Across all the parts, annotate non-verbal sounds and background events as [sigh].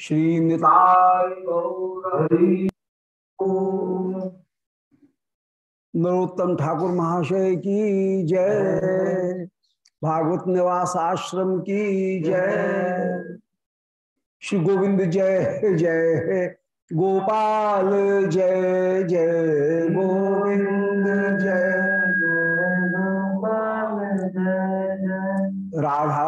श्री निताय नरोत्तम ठाकुर महाशय की जय। भागवत निवास आश्रम की जय। श्री गोविंद जय जय। गोपाल जय जय। गोविंद जय गोपाल जय। राधा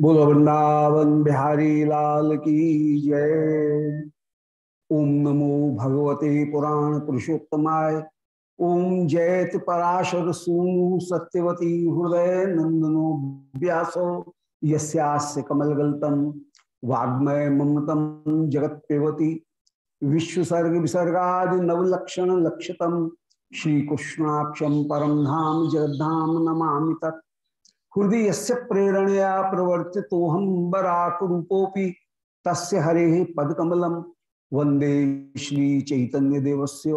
बोलो, वृंदावन बिहारी लाल की जय। ओम नमो भगवते पुराण पुरुषोत्तमाय। ओम जयत पराशर सूनु सत्यवती हृदय नंदनो व्यासो। यस्यास्य कमलगल्तम वाग्मय ममतम जगत पेवती विश्वसर्ग विसर्गा नवलक्षण लक्षतम। श्रीकृष्णाक्षम परम धाम जगद्धाम नमा तत्। हृदय से प्रेरणया प्रवर्ति तो हम बराक रूपोपि तस्य हरे पदकमलम। वंदे श्री चैतन्य देवस्य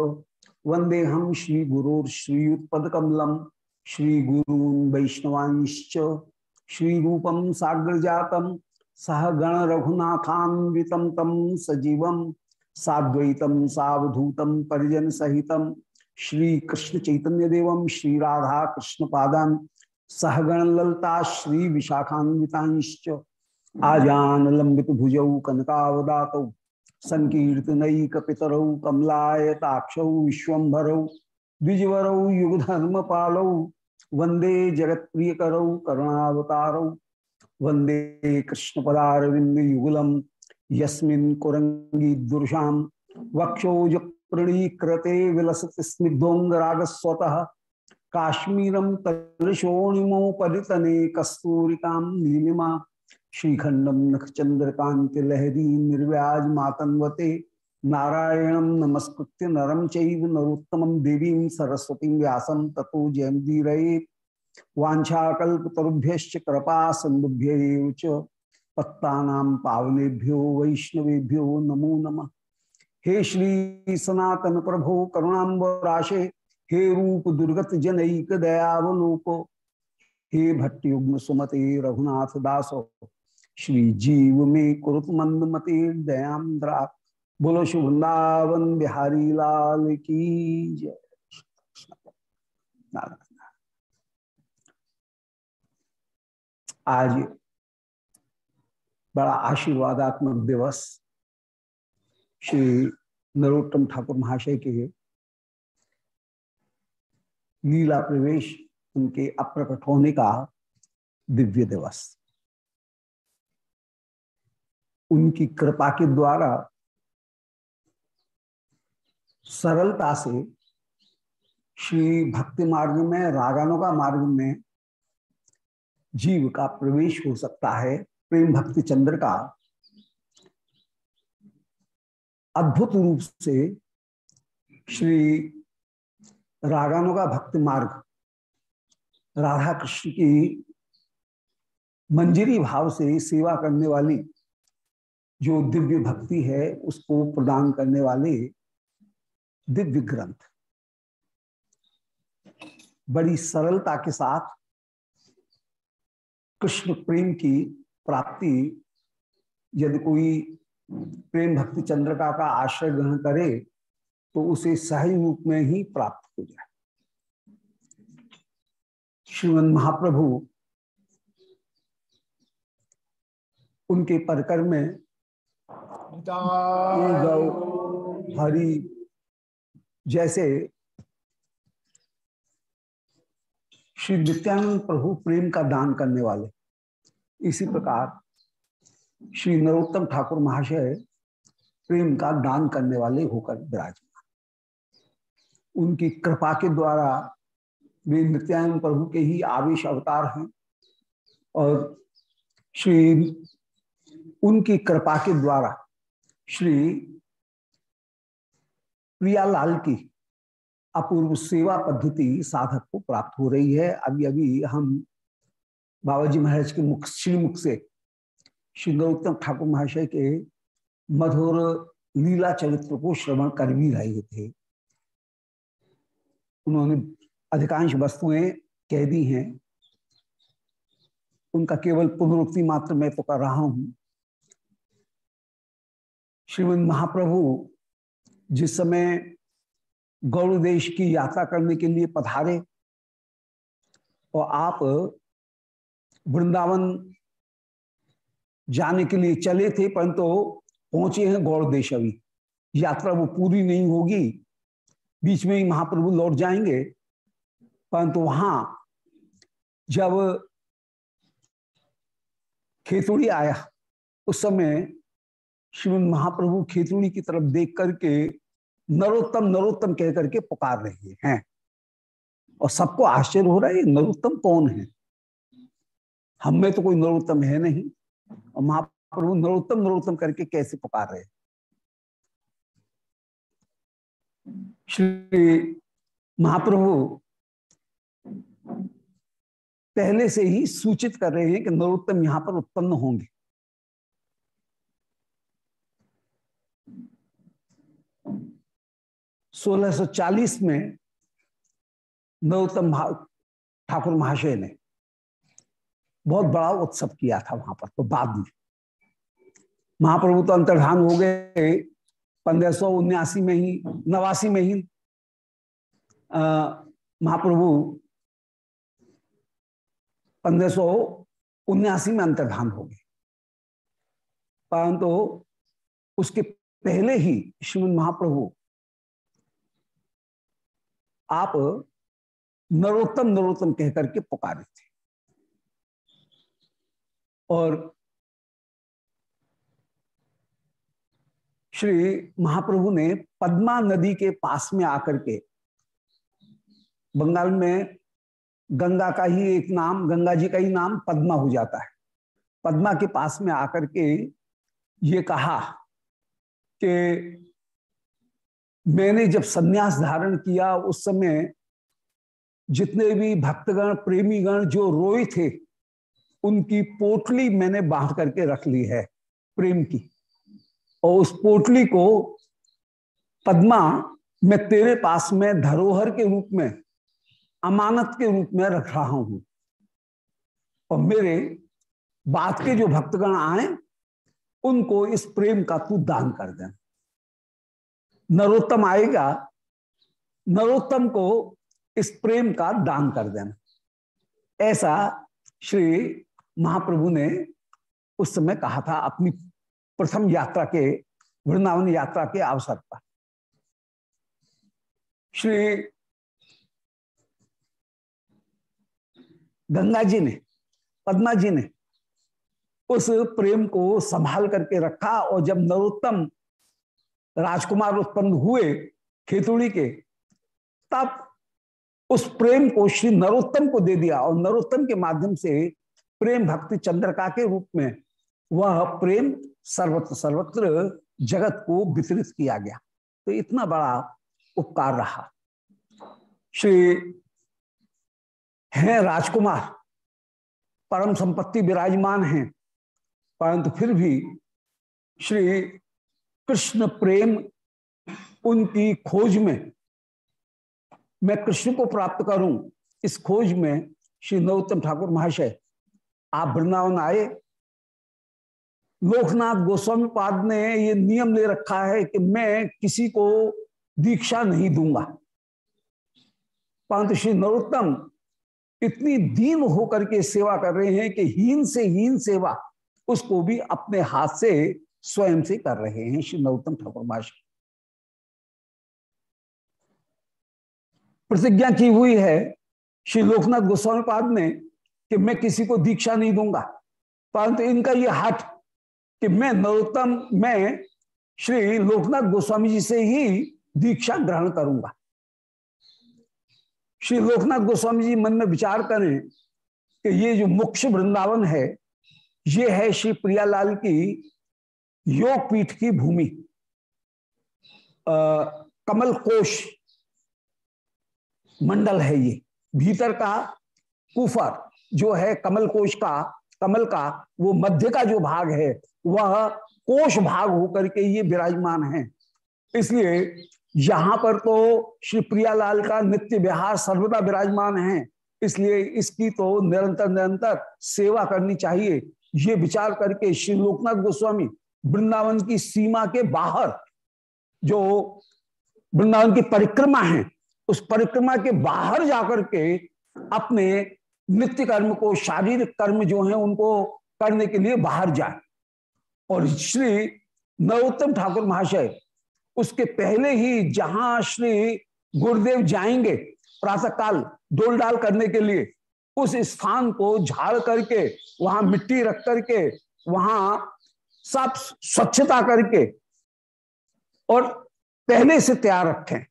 वंदे हम श्री गुरोपकमलम श्री गुरून वैष्णवांश्च। श्री रूपम साग्र जातम सह गण रघुनाथान्वितम तम सजीवम साद्वैतम सावधूतम परिजन सहितम श्री कृष्ण चैतन्य श्री राधा कृष्ण पादान सहगण ललता श्री विशाखान्विताश्च। आजान लंबित भुजौ कनकावदात संकीर्तनक पितरौ कमलायताक्ष विश्वभरौ द्विजवरौ युगधर्म पालौ वंदे जगत प्रिय करौ करुणावतारौ वंदे कृष्ण पदारविंद युगलम यस्मिन् कुरंगी दुर्शाम वक्षोज प्रणीकृते विलसत स्निग्धोंगरागस्वतः काश्मीरम तलशोणिमो परितने कस्तूरिका नीलिमा श्रीखंडम नखचंद्रकांति लहरी निर्व्याज मातन्वते नारायण नमस्कृत्य नरम चैव नरोत्तम देवी सरस्वती व्यासम ततो जयंदीर वाछाकल्पतरुभ्य कृपा सिंधुभ्य पत्ता पावनेभ्यो वैष्णवेभ्यो नमो नमः। हे श्री सनातन प्रभो करुणाबराशे हे रूप दुर्गत जनक दयावलोक हे भट्टयुग्म सुमते रघुनाथ दासो। श्री जीव में कुरुत मंद मते दयाद्रा बोलो शुभृंदावन बिहारी लाल की जय। आज बड़ा आशीर्वादात्मक दिवस श्री नरोत्तम ठाकुर महाशय के लीला प्रवेश उनके अप्रकट होने का दिव्य दिवस। उनकी कृपा के द्वारा सरलता से श्री भक्ति मार्ग में रागानों का मार्ग में जीव का प्रवेश हो सकता है। प्रेम भक्ति चंद्र का अद्भुत रूप से श्री रागानुगा भक्ति मार्ग। राधा कृष्ण की मंजरी भाव से सेवा करने वाली जो दिव्य भक्ति है, उसको प्रदान करने वाले दिव्य ग्रंथ। बड़ी सरलता के साथ कृष्ण प्रेम की प्राप्ति, यदि कोई प्रेम भक्ति चंद्रका का आश्रय ग्रहण करे तो उसे सही रूप में ही प्राप्त हो जाए। श्रीमद महाप्रभु उनके परकर में हरि जैसे श्री नित्यानंद प्रभु प्रेम का दान करने वाले। इसी प्रकार श्री नरोत्तम ठाकुर महाशय प्रेम का दान करने वाले होकर विराजमान। उनकी कृपा के द्वारा वे नित्यानंद प्रभु के ही आवेश अवतार हैं और श्री उनकी कृपा के द्वारा श्री प्रियालाल की अपूर्व सेवा पद्धति साधक को प्राप्त हो रही है। अभी अभी हम बाबा जी महाराज के मुख, श्रीमुख से श्री गौतम ठाकुर महाशय के मधुर लीला चरित्र को श्रवण कर भी रहे थे। उन्होंने अधिकांश वस्तुएँ कह दी हैं। उनका केवल पुनरुक्ति मात्र मैं तो कर रहा हूँ। श्रीमद महाप्रभु, जिस समय गौड़ देश की यात्रा करने के लिए पधारे, और आप वृंदावन जाने के लिए चले थे, परंतु पहुँचे हैं गौड़ देश अभी। यात्रा वो पूरी नहीं होगी। बीच में ही महाप्रभु लौट जाएँगे। परंतु वहाँ जब खेतुड़ी आया, उस समय श्रीमद महाप्रभु खेतुड़ी की तरफ़ देख करके नरोत्तम नरोत्तम कह करके पुकार रहे हैं। और सबको आश्चर्य हो रहा है नरोत्तम कौन है? हम में तो कोई नरोत्तम है नहीं। और महाप्रभु नरोत्तम नरोत्तम करके कैसे पुकार रहे श्री महाप्रभु पहले से ही सूचित कर रहे हैं कि नरोत्तम यहाँ पर उत्पन्न होंगे। 1640 में नरोत्तम ठाकुर महाशय ने बहुत बड़ा उत्सव किया था वहाँ पर तो बाद में। महाप्रभु तो अंतर्धान हो गए। पंद्रह सौ उन्यासी में ही, नवासी में ही महाप्रभु पंद्रह सौ उन्यासी में अंतर्धान हो गए। परंतु तो उसके पहले ही श्रीमद महाप्रभु आप नरोत्तम नरोत्तम कहकर के पुकारे थे। और श्री महाप्रभु ने पद्मा नदी के पास में आकर के बंगाल में गंगा का ही एक नाम, गंगा जी का ही नाम पद्मा हो जाता है। पद्मा के पास में आकर के ये कहा कि मैंने जब सन्यास धारण किया, उस समय जितने भी भक्तगण, प्रेमीगण जो रोए थे, उनकी पोटली मैंने बाँध करके रख ली है, प्रेम की। और उस पोटली को, पद्मा, मैं तेरे पास में धरोहर के रूप में, अमानत के रूप में रख रहा हूँ। और मेरे बात के जो भक्तगण आए, उनको इस प्रेम का तू दान कर दे। नरोत्तम आएगा, नरोत्तम को इस प्रेम का दान कर देना ऐसा श्री महाप्रभु ने उस समय कहा था, अपनी प्रथम यात्रा के, वृंदावन यात्रा के अवसर पर। श्री गंगा जी ने, पद्मा जी ने उस प्रेम को संभाल करके रखा और जब नरोत्तम राजकुमार उत्पन्न हुए खेतुड़ी के, तब उस प्रेम को श्री नरोत्तम को दे दिया और नरोत्तम के माध्यम से प्रेम भक्ति चंद्रका के रूप में वह प्रेम सर्वत्र सर्वत्र जगत को वितरित किया गया। तो इतना बड़ा उपकार रहा। श्री हैं राजकुमार, परम संपत्ति विराजमान हैं, परंतु फिर भी श्री कृष्ण प्रेम उनकी खोज में, मैं कृष्ण को प्राप्त करूँ, इस खोज में श्री नरोत्तम ठाकुर महाशय, आप वृंदावन आए लोकनाथ गोस्वामी पाद ने ये नियम ले रखा है कि मैं किसी को दीक्षा नहीं दूँगा। परंतु श्री नरोत्तम इतनी दीन होकर के सेवा कर रहे हैं कि हीन से हीन सेवा उसको भी अपने हाथ से स्वयं से कर रहे हैं श्री नरोत्तम ठाकुर महाशय प्रतिज्ञा की हुई है श्री लोकनाथ गोस्वामी पाद ने कि मैं किसी को दीक्षा नहीं दूँगा। परंतु इनका ये हट कि मैं नरोत्तम, मैं श्री लोकनाथ गोस्वामी जी से ही दीक्षा ग्रहण करूँगा। श्री लोकनाथ गोस्वामी जी मन में विचार करें कि ये जो मुख्य वृंदावन है, ये है श्री प्रियालाल की योग पीठ की भूमि। कमल कोश मंडल है ये, भीतर का कुफर जो है कमल कोश का, कमल का वो मध्य का जो भाग है वह कोष भाग होकर के ये विराजमान है। इसलिए यहाँ पर तो श्री प्रियालाल का नित्य विहार सर्वदा विराजमान है। इसलिए इसकी तो निरंतर निरंतर सेवा करनी चाहिए। ये विचार करके श्री लोकनाथ गोस्वामी वृंदावन की सीमा के बाहर जो वृंदावन की परिक्रमा है, उस परिक्रमा के बाहर जाकर के अपने नित्य कर्म को, शारीरिक कर्म जो है, उनको करने के लिए बाहर जाए। और श्री नरोत्तम ठाकुर महाशय, उसके पहले ही जहाँ श्री गुरुदेव जाएँगे प्रातः काल डोल डाल करने के लिए, उस स्थान को झाड़ करके, वहाँ मिट्टी रख करके, वहाँ साफ़ स्वच्छता करके और पहले से तैयार रखें।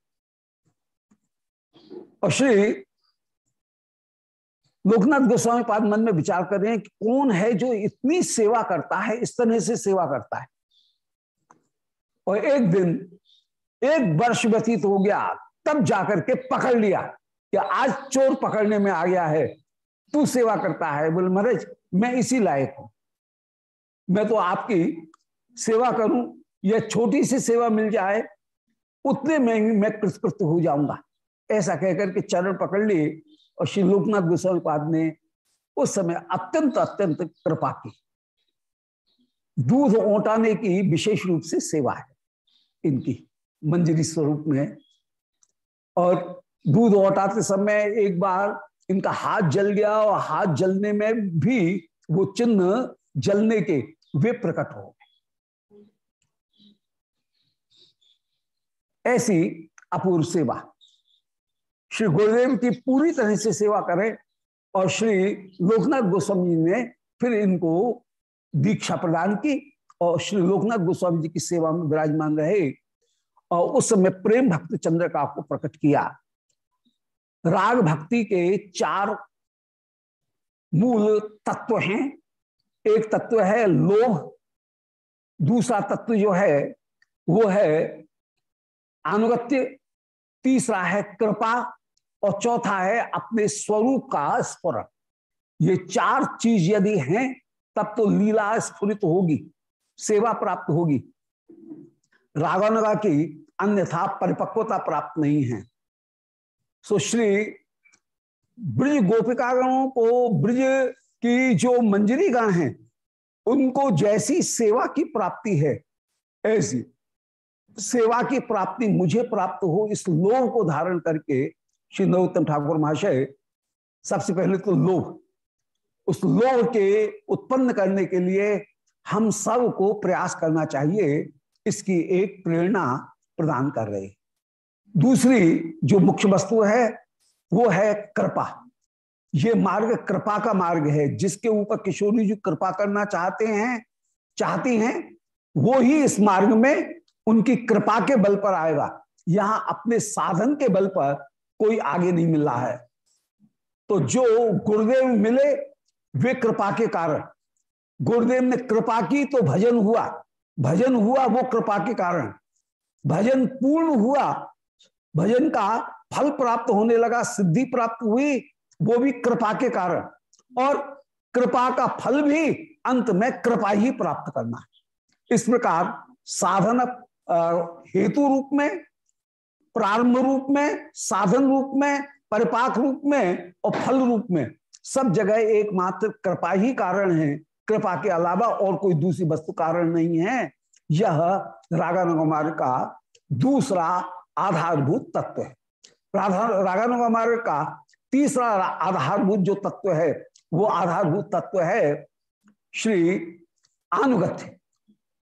और श्री लोकनाथ गोस्वामी पाद मन में विचार कर रहे हैं कि कौन है जो इतनी सेवा करता है, इस तरह से सेवा करता है। और एक दिन, एक वर्ष व्यतीत हो गया, तब जाकर के पकड़ लिया कि आज चोर पकड़ने में आ गया है, तू सेवा करता है। बोले, महाराज, मैं इसी लायक हूँ। मैं तो आपकी सेवा करूँ या छोटी सी सेवा मिल जाए, उतने में मैं कृतकृत हो जाऊँगा। ऐसा कहकर के चरण पकड़ लिए। और श्री लोकनाथ गोस्वामी पाद ने उस समय अत्यंत अत्यंत कृपा की। दूध ओटाने की विशेष रूप से सेवा है इनकी, मंजरी स्वरूप में। और दूध ओटाते समय एक बार इनका हाथ जल गया और हाथ जलने में भी वो चिन्ह जलने के वे प्रकट हो ऐसी अपूर्व सेवा। श्री गुरुदेव की पूरी तरह से सेवा करें और श्री लोकनाथ गोस्वामी ने फिर इनको दीक्षा प्रदान की और श्री लोकनाथ गोस्वामी जी की सेवा में विराजमान रहे और उस समय प्रेम भक्त चंद्र का आपको प्रकट किया। राग भक्ति के चार मूल तत्व हैं। एक तत्व है लोभ, दूसरा तत्व जो है, वो है अनुगत्य तीसरा है कृपा और चौथा है अपने स्वरूप का स्फुरन ये चार चीज़ यदि हैं, तब तो लीला स्फुरित होगी, सेवा प्राप्त होगी। रागानुगा की अन्यथा परिपक्वता प्राप्त नहीं है। सो श्री ब्रज गोपिकागणों को ब्रज की जो मंजरी गण हैं, उनको जैसी सेवा की प्राप्ति है, ऐसी सेवा की प्राप्ति मुझे प्राप्त हो, इस लोभ को धारण करके श्री नरोत्तम ठाकुर महाशय, सबसे पहले तो लोभ उस लोभ के उत्पन्न करने के लिए हम सबको प्रयास करना चाहिए, इसकी एक प्रेरणा प्रदान कर रहे दूसरी जो मुख्य वस्तु है, वो है कृपा। ये मार्ग कृपा का मार्ग है। जिसके ऊपर किशोरी जी कृपा करना चाहते हैं, चाहती हैं, वो ही इस मार्ग में उनकी कृपा के बल पर आएगा। यहाँ अपने साधन के बल पर कोई आगे नहीं मिल रहा है। तो जो गुरुदेव मिले, वे कृपा के कारण। गुरुदेव ने कृपा की तो भजन हुआ। भजन हुआ वो कृपा के कारण। भजन पूर्ण हुआ। भजन का फल प्राप्त होने लगा, सिद्धि प्राप्त हुई, वो भी कृपा के कारण। और कृपा का फल भी अंत में कृपा ही प्राप्त करना है। इस प्रकार साधन हेतु रूप में प्रारंभ रूप में, साधन रूप में, परिपाक रूप में और फल रूप में। सब जगह एकमात्र कृपा ही कारण है। कृपा के अलावा और कोई दूसरी वस्तु कारण नहीं है। यह रागानुगमार का दूसरा आधारभूत तत्व है। रागानुगमार का तीसरा आधारभूत जो तत्व है, वो आधारभूत तत्व है श्री अनुगत्य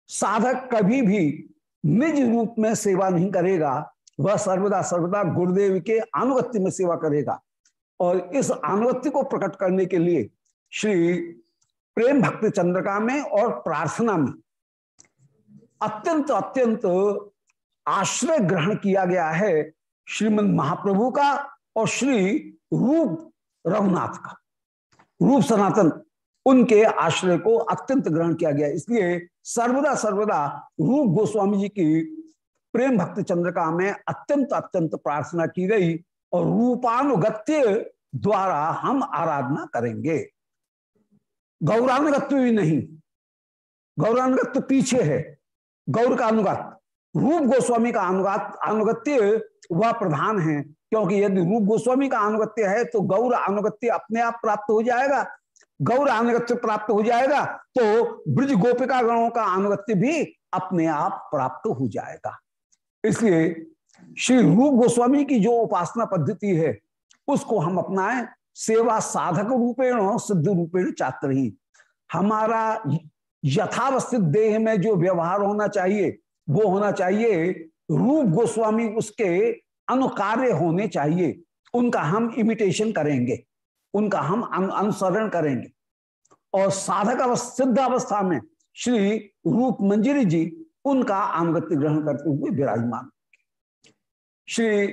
साधक कभी भी निज रूप में सेवा नहीं करेगा वह सर्वदा सर्वदा गुरुदेव के अनुगत्य में सेवा करेगा। और इस अनुगत्य को प्रकट करने के लिए श्री प्रेम भक्ति चंद्रका में और प्रार्थना में अत्यंत अत्यंत आश्रय ग्रहण किया गया है श्रीमद महाप्रभु का और श्री रूप रघुनाथ का। रूप सनातन, उनके आश्रय को अत्यंत ग्रहण किया गया। इसलिए सर्वदा सर्वदा रूप गोस्वामी जी की प्रेम भक्ति चंद्रका में अत्यंत अत्यंत प्रार्थना की गई और रूपानुगत्य द्वारा हम आराधना करेंगे। गौरानुगत्य भी नहीं, गौरानुगत्य पीछे है। गौर का अनुगत, रूप गोस्वामी का अनुगत, अनुगत्य वह प्रधान है, क्योंकि यदि रूप गोस्वामी का अनुगत्य है तो गौर अनुगत्य अपने आप प्राप्त हो जाएगा। गौर अनुगत्य प्राप्त हो जाएगा तो ब्रज गोपिका गणों का अनुगत्य भी अपने आप प्राप्त हो जाएगा। इसलिए श्री रूप गोस्वामी की जो उपासना पद्धति है, उसको हम अपनाएँ, सेवा साधक रूपेण और सिद्ध रूपेण चात्र ही। हमारा यथावस्थित देह में जो व्यवहार होना चाहिए, वो होना चाहिए, रूप गोस्वामी उसके अनुकार्य होने चाहिए। उनका हम इमिटेशन करेंगे, उनका हम अनुसरण करेंगे। और साधक अवस्था, सिद्ध अवस्था में श्री रूप मंजिरी जी उनका अनुगत्य ग्रहण करते हुए विराजमान। श्री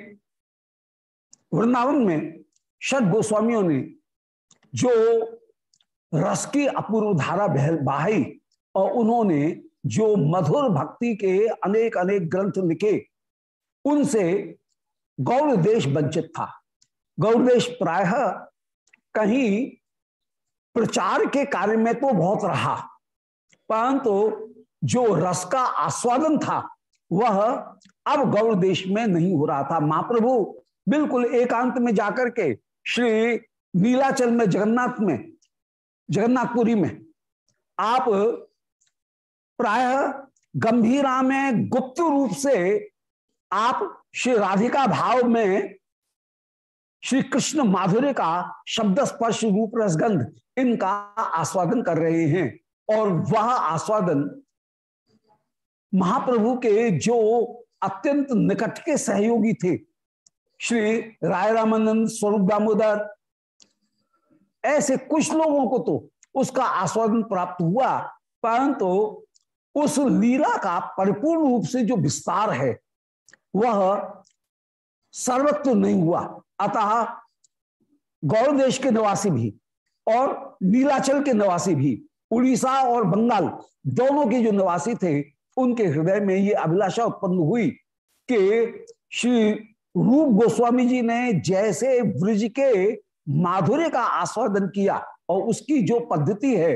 वृंदावन में षट गोस्वामियों ने जो रस की अपूर्व धारा बहाई और उन्होंने जो मधुर भक्ति के अनेक अनेक ग्रंथ लिखे, उनसे गौड़ देश वंचित था। गौड़ देश प्राय कहीं प्रचार के कार्य में तो बहुत रहा, परंतु जो रस का आस्वादन था, वह अब गौर देश में नहीं हो रहा था। महाप्रभु, बिल्कुल एकांत में जाकर के श्री नीलाचल में, जगन्नाथ में, जगन्नाथपुरी में, आप प्राय गंभीरा में, गुप्त रूप से आप श्री राधिका भाव में श्री कृष्ण माधुर्य का शब्द स्पर्श रूप रसगंध इनका आस्वादन कर रहे हैं और वह आस्वादन महाप्रभु के जो अत्यंत निकट के सहयोगी थे, श्री राय रामानंद स्वरूप दामोदर, ऐसे कुछ लोगों को तो उसका आस्वादन प्राप्त हुआ, परंतु उस लीला का परिपूर्ण रूप से जो विस्तार है, वह सर्वत्र नहीं हुआ। अतः गौर देश के निवासी भी और नीलाचल के निवासी भी, उड़ीसा और बंगाल दोनों के जो निवासी थे उनके हृदय में ये अभिलाषा उत्पन्न हुई कि श्री रूप गोस्वामी जी ने जैसे ब्रज के माधुर्य का आस्वादन किया और उसकी जो पद्धति है,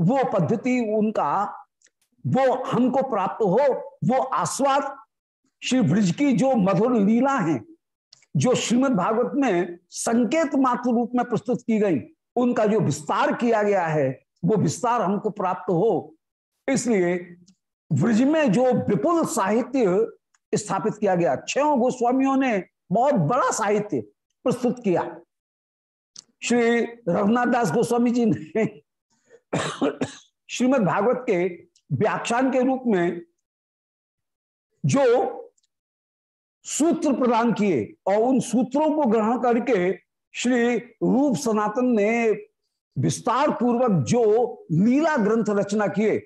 वो पद्धति उनका, वो हमको प्राप्त हो, वो आस्वाद श्री ब्रज की जो मधुर लीला है, जो श्रीमद् भागवत में संकेत मात्र रूप में प्रस्तुत की गई, उनका जो विस्तार किया गया है, वो विस्तार हमको प्राप्त हो। इसलिए ब्रज में जो विपुल साहित्य स्थापित किया गया छो गोस्वामियों ने बहुत बड़ा साहित्य प्रस्तुत किया। श्री रघुनाथ दास गोस्वामी जी ने [coughs] श्रीमद् भागवत के व्याख्यान के रूप में जो सूत्र प्रदान किए और उन सूत्रों को ग्रहण करके श्री रूप सनातन ने विस्तार पूर्वक जो लीला ग्रंथ रचना किए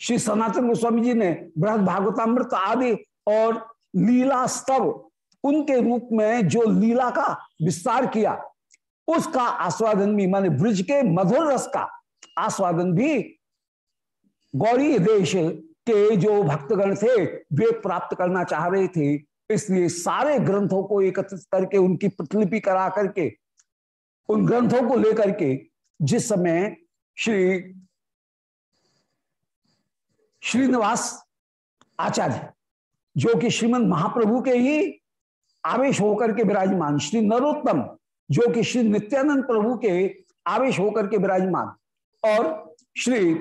श्री सनातन गोस्वामी जी ने बृहद भागवतामृत आदि और लीला स्तव उनके रूप में जो लीला का विस्तार किया, उसका आस्वादन भी, माने ब्रिज के मधुर रस का आस्वादन भी गौरी देश के जो भक्तगण थे, वे प्राप्त करना चाह रहे थे। इसलिए सारे ग्रंथों को एकत्रित करके, उनकी प्रतिलिपि करा करके, उन ग्रंथों को लेकर के, जिस समय श्री श्रीनिवास आचार्य, जो कि श्रीमद महाप्रभु के ही आवेश होकर के विराजमान, श्री नरोत्तम, जो कि श्री नित्यानंद प्रभु के आवेश होकर के विराजमान, और श्री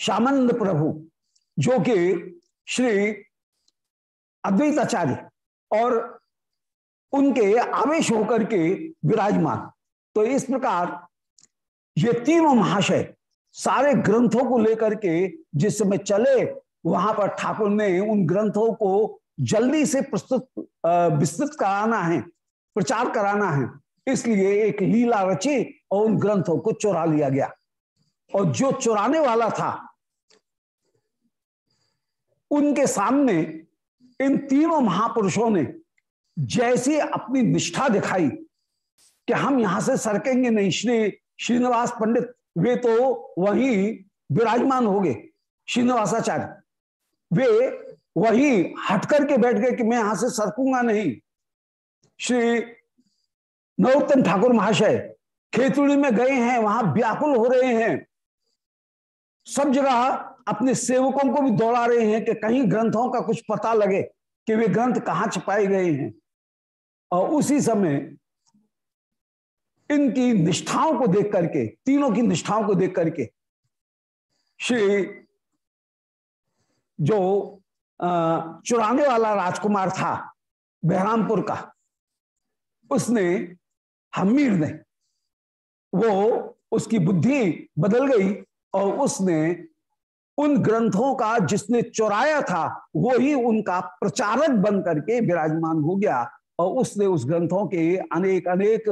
श्यामानंद प्रभु, जो कि श्री अद्वैत आचार्य और उनके आवेश होकर के विराजमान। तो इस प्रकार ये तीनों महाशय सारे ग्रंथों को लेकर के जिस समय चले, वहाँ पर ठाकुर ने उन ग्रंथों को जल्दी से प्रस्तुत विस्तृत कराना है, प्रचार कराना है। इसलिए एक लीला रची और उन ग्रंथों को चुरा लिया गया। और जो चुराने वाला था, उनके सामने इन तीनों महापुरुषों ने जैसी अपनी निष्ठा दिखाई कि हम यहाँ से सरकेंगे नहीं, श्री, श्रीनिवास पंडित वे तो वही विराजमान हो गए, श्रीनिवासाचार्य। वे वही हट करके बैठ गए कि मैं यहाँ से सरकूँगा नहीं। श्री नरोत्तम ठाकुर महाशय खेतुड़ी में गए हैं, वहाँ व्याकुल हो रहे हैं। सब जगह अपने सेवकों को भी दौड़ा रहे हैं कि कहीं ग्रंथों का कुछ पता लगे कि वे ग्रंथ कहाँ छपाए गए हैं। और उसी समय इनकी निष्ठाओं को देख करके, तीनों की निष्ठाओं को देख करके, श्री जो चुराने वाला राजकुमार था बहरामपुर का, उसने, हमीर ने, वो उसकी बुद्धि बदल गई और उसने उन ग्रंथों का जिसने चुराया था, वो ही उनका प्रचारक बन करके विराजमान हो गया और उसने उस ग्रंथों के अनेक अनेक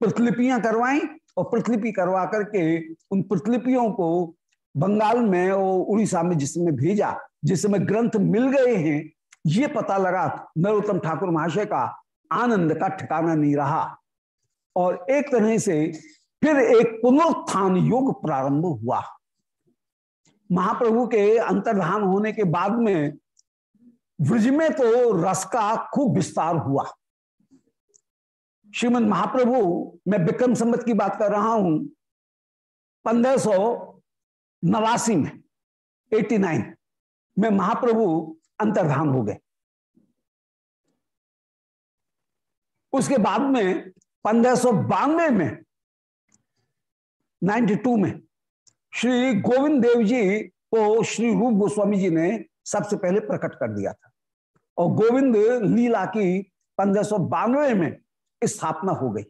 प्रतिलिपियाँ करवाई और प्रतिलिपि करवा करके उन प्रतिलिपियों को बंगाल में और उड़ीसा में जिसमें भेजा, जिसमें ग्रंथ मिल गए हैं, ये पता लगा नरोत्तम ठाकुर महाशय का आनंद का ठिकाना नहीं रहा। और एक तरह से फिर एक पुनरुत्थान योग प्रारंभ हुआ। महाप्रभु के अंतर्धान होने के बाद में ब्रज में तो रस का खूब विस्तार हुआ। श्रीमद महाप्रभु, मैं विक्रम संबत की बात कर रहा हूँ। पंद्रह सौ नवासी में, एटी नाइन, में महाप्रभु अंतर्धान हो गए। उसके बाद में, पंद्रह सौ बानवे में 92 में, श्री गोविंद देव जी को श्री रूप गोस्वामी जी ने सबसे पहले प्रकट कर दिया था। और गोविंद लीला की पंद्रह में स्थापना हो गई।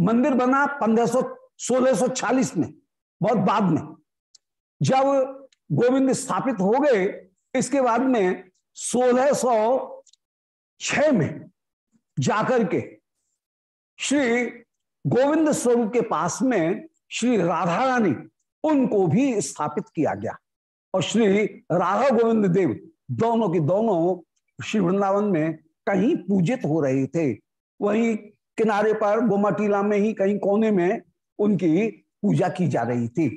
मंदिर बना पंद्रह सौ में, बहुत बाद में। जब गोविंद स्थापित हो गए, इसके बाद में सोलह सौ छ में जाकर के श्री गोविंद स्वरूप के पास में श्री राधा रानी, उनको भी स्थापित किया गया। और श्री राधा गोविंद देव दोनों के दोनों श्री वृंदावन में कहीं पूजित हो रहे थे। वहीं किनारे पर गोमाटीला में ही कहीं कोने में उनकी पूजा की जा रही थी।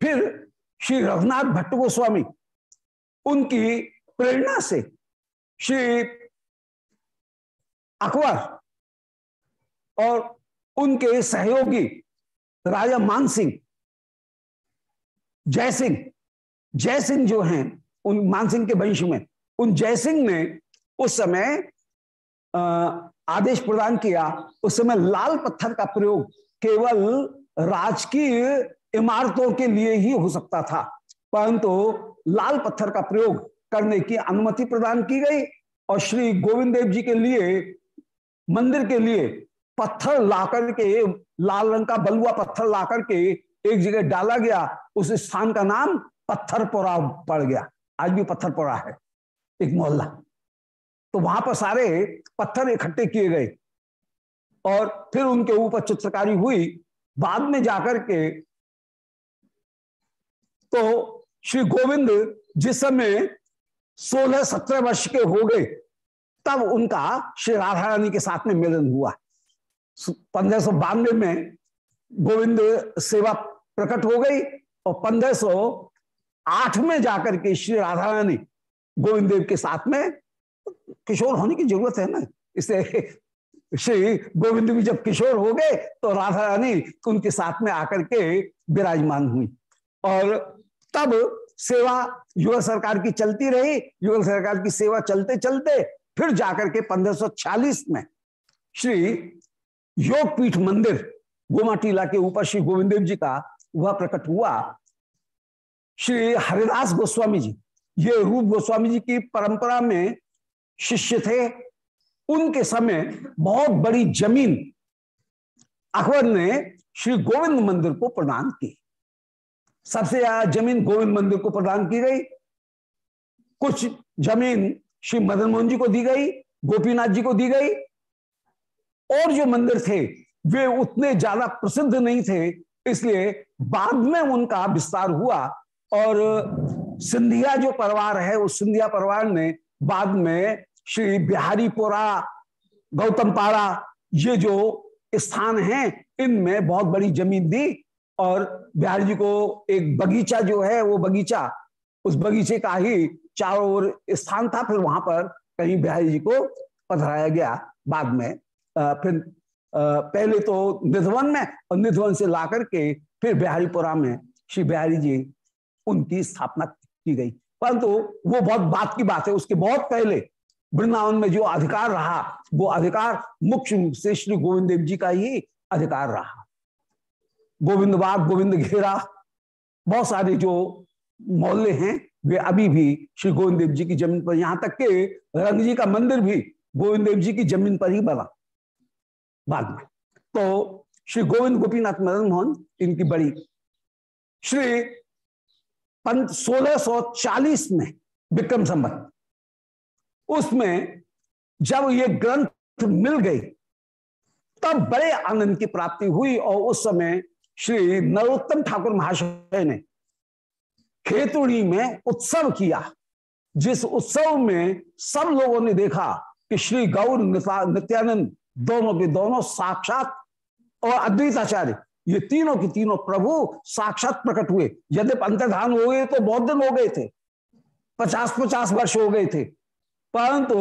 फिर श्री रघुनाथ भट्ट गोस्वामी उनकी प्रेरणा से श्री अकबर और उनके सहयोगी राजा मान सिंह, जय सिंह जो हैं, उन मान सिंह के वंश में, उन जय सिंह ने उस समय आदेश प्रदान किया, उस समय लाल पत्थर का प्रयोग केवल राजकीय इमारतों के लिए ही हो सकता था, परंतु लाल पत्थर का प्रयोग करने की अनुमति प्रदान की गई और श्री गोविंद देव जी के लिए, मंदिर के लिए पत्थर ला करके लाल रंग का बलुआ पत्थर ला करके एक जगह डाला गया, उस स्थान का नाम पत्थरपुरा पड़ गया। आज भी पत्थरपुरा है, एक मोहल्ला। तो वहाँ पर सारे पत्थर इकट्ठे किए गए। और फिर उनके ऊपर चित्रकारी हुई। बाद में जाकर के तो श्री गोविंद जिस समय सोलह सत्रह वर्ष के हो गए, तब उनका श्री राधा रानी के साथ में मिलन हुआ। पंद्रह सौ बानवे में गोविंद सेवा प्रकट हो गई और पंद्रह सौ आठ में जाकर के श्री राधा रानी गोविंद देव के साथ में किशोर होने की ज़रूरत है ना? इसे श्री गोविंद भी जब किशोर हो गए तो राधा रानी उनके साथ में आकर के विराजमान हुई। और तब सेवा युगल सरकार की चलती रही। युगल सरकार की सेवा चलते चलते फिर जाकर के 1540 में श्री योगपीठ मंदिर गोमाटीला के ऊपर श्री गोविंद देव जी का वह प्रकट हुआ। श्री हरिदास गोस्वामी जी, ये रूप गोस्वामी जी की परंपरा में शिष्य थे। उनके समय बहुत बड़ी ज़मीन अकबर ने श्री गोविंद मंदिर को प्रदान की। सबसे ज़्यादा ज़मीन गोविंद मंदिर को प्रदान की गई। कुछ ज़मीन श्री मदन मोहन जी को दी गई, गोपीनाथ जी को दी गई। और जो मंदिर थे, वे उतने ज़्यादा प्रसिद्ध नहीं थे, इसलिए बाद में उनका विस्तार हुआ। और सिंधिया जो परिवार है, उस सिंधिया परिवार ने बाद में श्री बिहारीपुरा गौतम पारा ये जो स्थान हैं इनमें बहुत बड़ी ज़मीन दी और बिहारी जी को एक बगीचा जो है वो बगीचा उस बगीचे का ही चारों ओर स्थान था फिर वहाँ पर कहीं बिहारी जी को पधराया गया बाद में। आ, फिर आ, पहले तो निधवन में और निधवन से ला करके फिर बिहारीपुरा में श्री बिहारी जी उनकी स्थापना की गई। परंतु वो बहुत बात की बात है। उसके बहुत पहले वृंदावन में जो अधिकार रहा, वो अधिकार मुख्य रूप से श्री गोविंद देव जी का ही अधिकार रहा। गोविंद बाग गोविंद घेरा, बहुत सारे जो मोहल्ले हैं, वे अभी भी श्री गोविंद देव जी की ज़मीन पर, यहाँ तक के रंग जी का मंदिर भी गोविंद देव जी की ज़मीन पर ही बना बाद में। तो श्री गोविंद गोपीनाथ मदन मोहन, इनकी बड़ी श्री सोलह में विक्रम संबत उसमें जब ये ग्रंथ मिल गई, तब बड़े आनंद की प्राप्ति हुई और उस समय श्री नरोत्तम ठाकुर महाशय ने खेतुड़ी में उत्सव किया, जिस उत्सव में सब लोगों ने देखा कि श्री गौर नित्यानंद दोनों के दोनों साक्षात और अद्वैताचार्य ये तीनों के तीनों प्रभु साक्षात प्रकट हुए। यदि अंतर्धान हो गए तो बहुत दिन हो गए थे। पचास पचास वर्ष हो गए थे। परंतु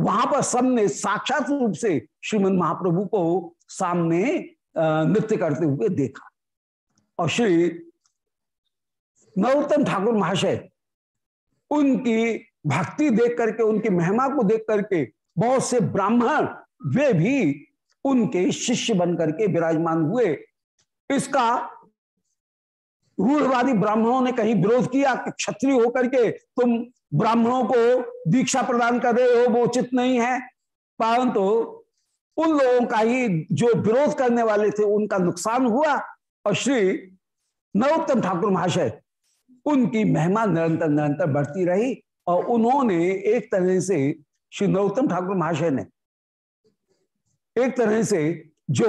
वहाँ पर सबने साक्षात रूप से श्रीमद महाप्रभु को सामने नृत्य करते हुए देखा। और श्री नरोत्तम ठाकुर महाशय उनकी भक्ति देख करके, उनकी महिमा को देख करके, बहुत से ब्राह्मण वे भी उनके शिष्य बन करके विराजमान हुए। इसका रूढ़वादी ब्राह्मणों ने कहीं विरोध किया कि क्षत्रिय होकर के तुम ब्राह्मणों को दीक्षा प्रदान कर रहे हो, वो उचित नहीं है। परंतु तो उन लोगों का ही जो विरोध करने वाले थे, उनका नुकसान हुआ और श्री नरोत्तम ठाकुर महाशय, उनकी महिमा निरंतर निरंतर बढ़ती रही और उन्होंने एक तरह से श्री नरोत्तम ठाकुर महाशय ने, एक तरह से जो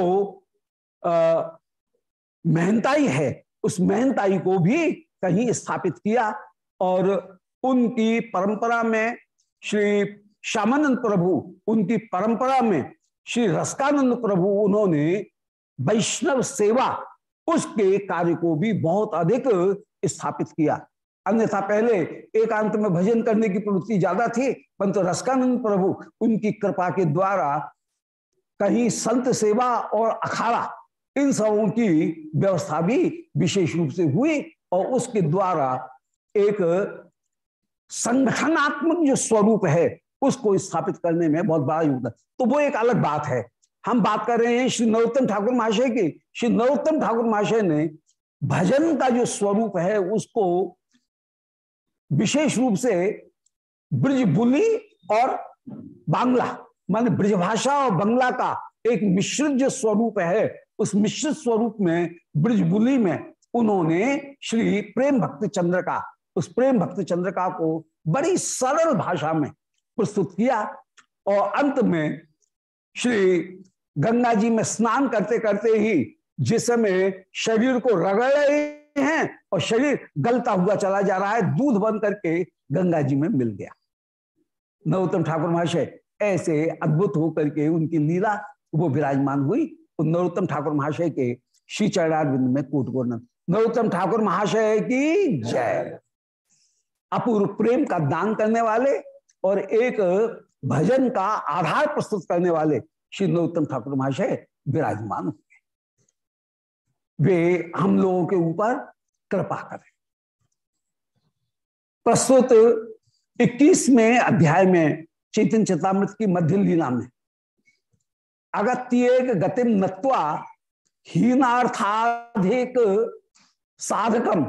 मेहनताई है, उस मेहनताई को भी कहीं स्थापित किया और उनकी परंपरा में श्री श्यामानंद प्रभु, उनकी परंपरा में श्री रसकानंद प्रभु, उन्होंने वैष्णव सेवा, उसके कार्य को भी बहुत अधिक स्थापित किया। अन्यथा पहले एकांत में भजन करने की प्रवृत्ति ज़्यादा थी, परंतु रसकानंद प्रभु उनकी कृपा के द्वारा कहीं संत सेवा और अखाड़ा इन सबों की व्यवस्था भी विशेष रूप से हुई और उसके द्वारा एक संगठनात्मक जो स्वरूप है, उसको स्थापित करने में बहुत बड़ा योगदान। तो वो एक अलग बात है। हम बात कर रहे हैं श्री नरोत्तम ठाकुर महाशय की। श्री नरोत्तम ठाकुर महाशय ने भजन का जो स्वरूप है, उसको विशेष रूप से ब्रज बुली और बांग्ला, मान ब्रजभाषा और बंगला का एक मिश्रित जो स्वरूप है उस मिश्रित स्वरूप में ब्रजबुली में उन्होंने श्री प्रेम भक्त चंद्र का उस प्रेम भक्ति चंद्रिका को बड़ी सरल भाषा में प्रस्तुत किया और अंत में श्री गंगा जी में स्नान करते करते ही जिस समय शरीर को रगड़ रहे हैं और शरीर गलता हुआ चला जा रहा है, दूध बन करके गंगा जी में मिल गया। नरोत्तम ठाकुर महाशय, ऐसे अद्भुत होकर के उनकी लीला वो विराजमान हुई। नरोत्तम ठाकुर महाशय के श्री चरणारविंद में कूट गोर्णन। नरोत्तम ठाकुर महाशय की जय। अपूर्व प्रेम का दान करने वाले और एक भजन का आधार प्रस्तुत करने वाले श्री नरोत्तम ठाकुर महाशय विराजमान हुए वे हम लोगों के ऊपर कृपा करें। प्रस्तुत 21वें अध्याय में चैतन्य चेतामृत की मध्य लीला में अगत्य गतिम नत्वा हीनार्थाधिक साधकम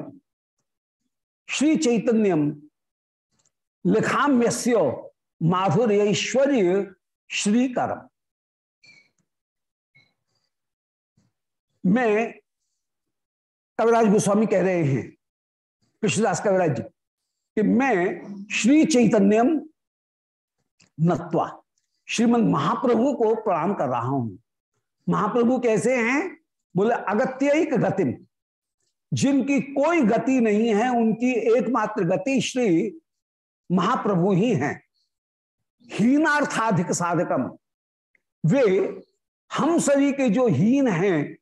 श्री चैतन्यम लिखाम्य माधुर्यश्वर्य श्रीकरम। मैं कविराज गोस्वामी कह रहे हैं, कृष्णदास कविराज जी, कि मैं श्री चैतन्यम नत्वा। श्रीमद महाप्रभु को प्रणाम कर रहा हूँ। महाप्रभु कैसे हैं? बोले अगत्य गतिम। जिनकी कोई गति नहीं है, उनकी एकमात्र गति श्री महाप्रभु ही हैं। हीनार्थाधिक साधकम। वे हम सभी के जो हीन हैं,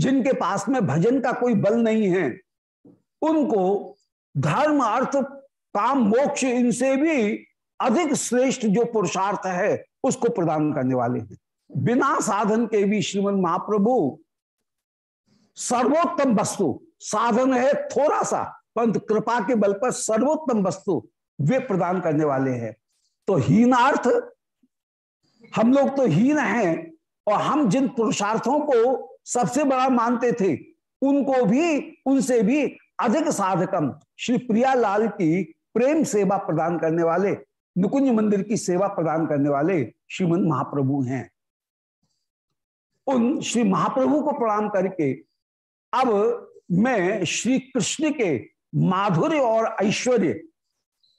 जिनके पास में भजन का कोई बल नहीं है, उनको धर्म, अर्थ, काम, मोक्ष, इनसे भी अधिक श्रेष्ठ जो पुरुषार्थ है, उसको प्रदान करने वाले हैं। बिना साधन के भी श्रीमद महाप्रभु, सर्वोत्तम वस्तु, साधन है थोड़ा सा परंतु कृपा के बल पर सर्वोत्तम वस्तु वे प्रदान करने वाले हैं। तो हीनार्थ, हम लोग तो हीन हैं, और हम जिन पुरुषार्थों को सबसे बड़ा मानते थे, उनको भी, उनसे भी अधिक साधकम श्री प्रियालाल की प्रेम सेवा प्रदान करने वाले नुकुंज मंदिर की सेवा प्रदान करने वाले श्रीमंत महाप्रभु हैं। उन श्री महाप्रभु को प्रणाम करके अब मैं श्री कृष्ण के माधुर्य और ऐश्वर्य,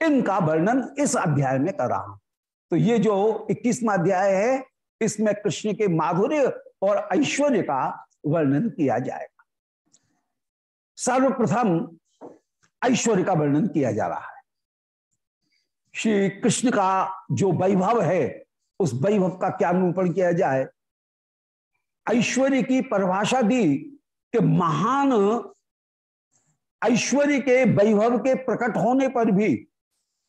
इनका वर्णन इस अध्याय में कर रहा हूँ। तो ये जो इक्कीसवा अध्याय है, इसमें कृष्ण के माधुर्य और ऐश्वर्य का वर्णन किया जाएगा। सर्वप्रथम ऐश्वर्य का वर्णन किया जा रहा है। श्री कृष्ण का जो वैभव है, उस वैभव का क्या निरूपण किया जाए? ऐश्वर्य की परिभाषा दी कि महान ऐश्वर्य के वैभव के प्रकट होने पर भी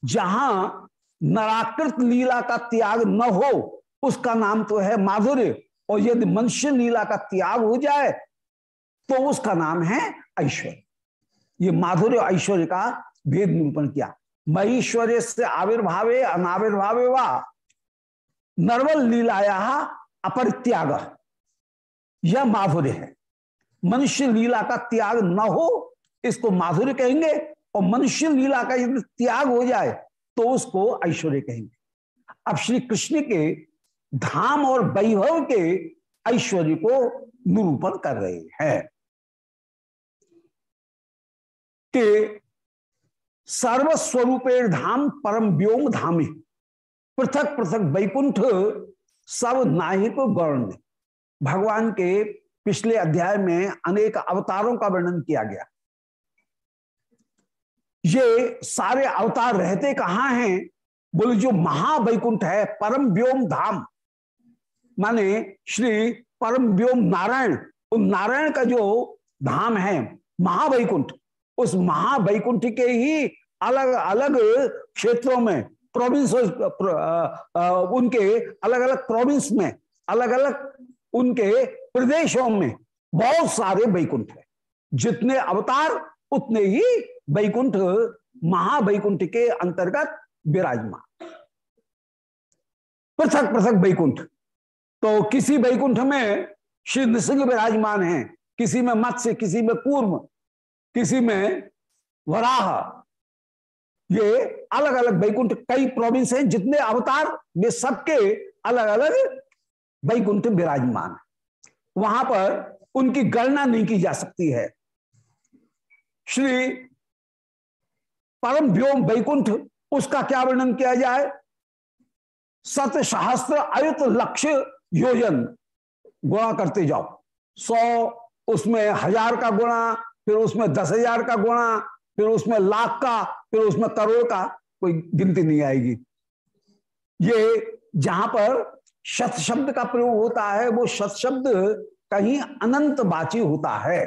जहाँ नराकृत लीला का त्याग न हो, उसका नाम तो है माधुर्य। और यदि मनुष्य लीला का त्याग हो जाए तो उसका नाम है ऐश्वर्य। ये माधुर्य ऐश्वर्य का भेद निरूपण किया। महेश्वर्य से आविर्भावे, अनाविर्भावे व? नर्वल लीलाया अपरित्याग। यह माधुर्य है। मनुष्य लीला का त्याग न हो, इसको माधुर्य कहेंगे, और मनुष्य लीला का यदि त्याग हो जाए तो उसको ऐश्वर्य कहेंगे। अब श्री कृष्ण के धाम और वैभव के ऐश्वर्य को निरूपण कर रहे हैं। कि सर्वस्वरूपे धाम, परम व्योम धामे। पृथक पृथक वैकुंठ, सब नाहिक गौर्ण भगवान के पिछले अध्याय में अनेक अवतारों का वर्णन किया गया। ये सारे अवतार रहते कहाँ हैं? बोले, जो महावैकुंठ है, परम व्योम धाम। माने श्री परम व्योम नारायण। उन नारायण का जो धाम है, महावैकुंठ उस महावैकुंठ के ही अलग अलग क्षेत्रों में प्रोविंस उनके अलग अलग प्रोविंस में अलग अलग उनके प्रदेशों में बहुत सारे वैकुंठ है। जितने अवतार, उतने ही वैकुंठ, महावैकुंठ के अंतर्गत विराजमान। पृथक पृथक वैकुंठ। तो किसी वैकुंठ में श्री नृसिंह विराजमान है, किसी में मत्स्य, किसी में कूर्म किसी में वराह। ये अलग अलग वैकुंठ, कई प्रोविंस हैं जितने अवतार वे सबके अलग अलग वैकुंठ विराजमान वहाँ पर उनकी गणना नहीं की जा सकती है। श्री परम व्योम वैकुंठ, उसका क्या वर्णन किया जाए? सत सहस्त्र अयुत लक्ष्य योजन। गुणा करते जाओ। सौ, उसमें हज़ार का गुणा फिर उसमें दस हज़ार का गुणा, फिर उसमें लाख का, फिर उसमें करोड़ का, कोई गिनती नहीं आएगी। ये जहाँ पर शत शब्द का प्रयोग होता है, वो शत शब्द कहीं अनंत बाची होता है।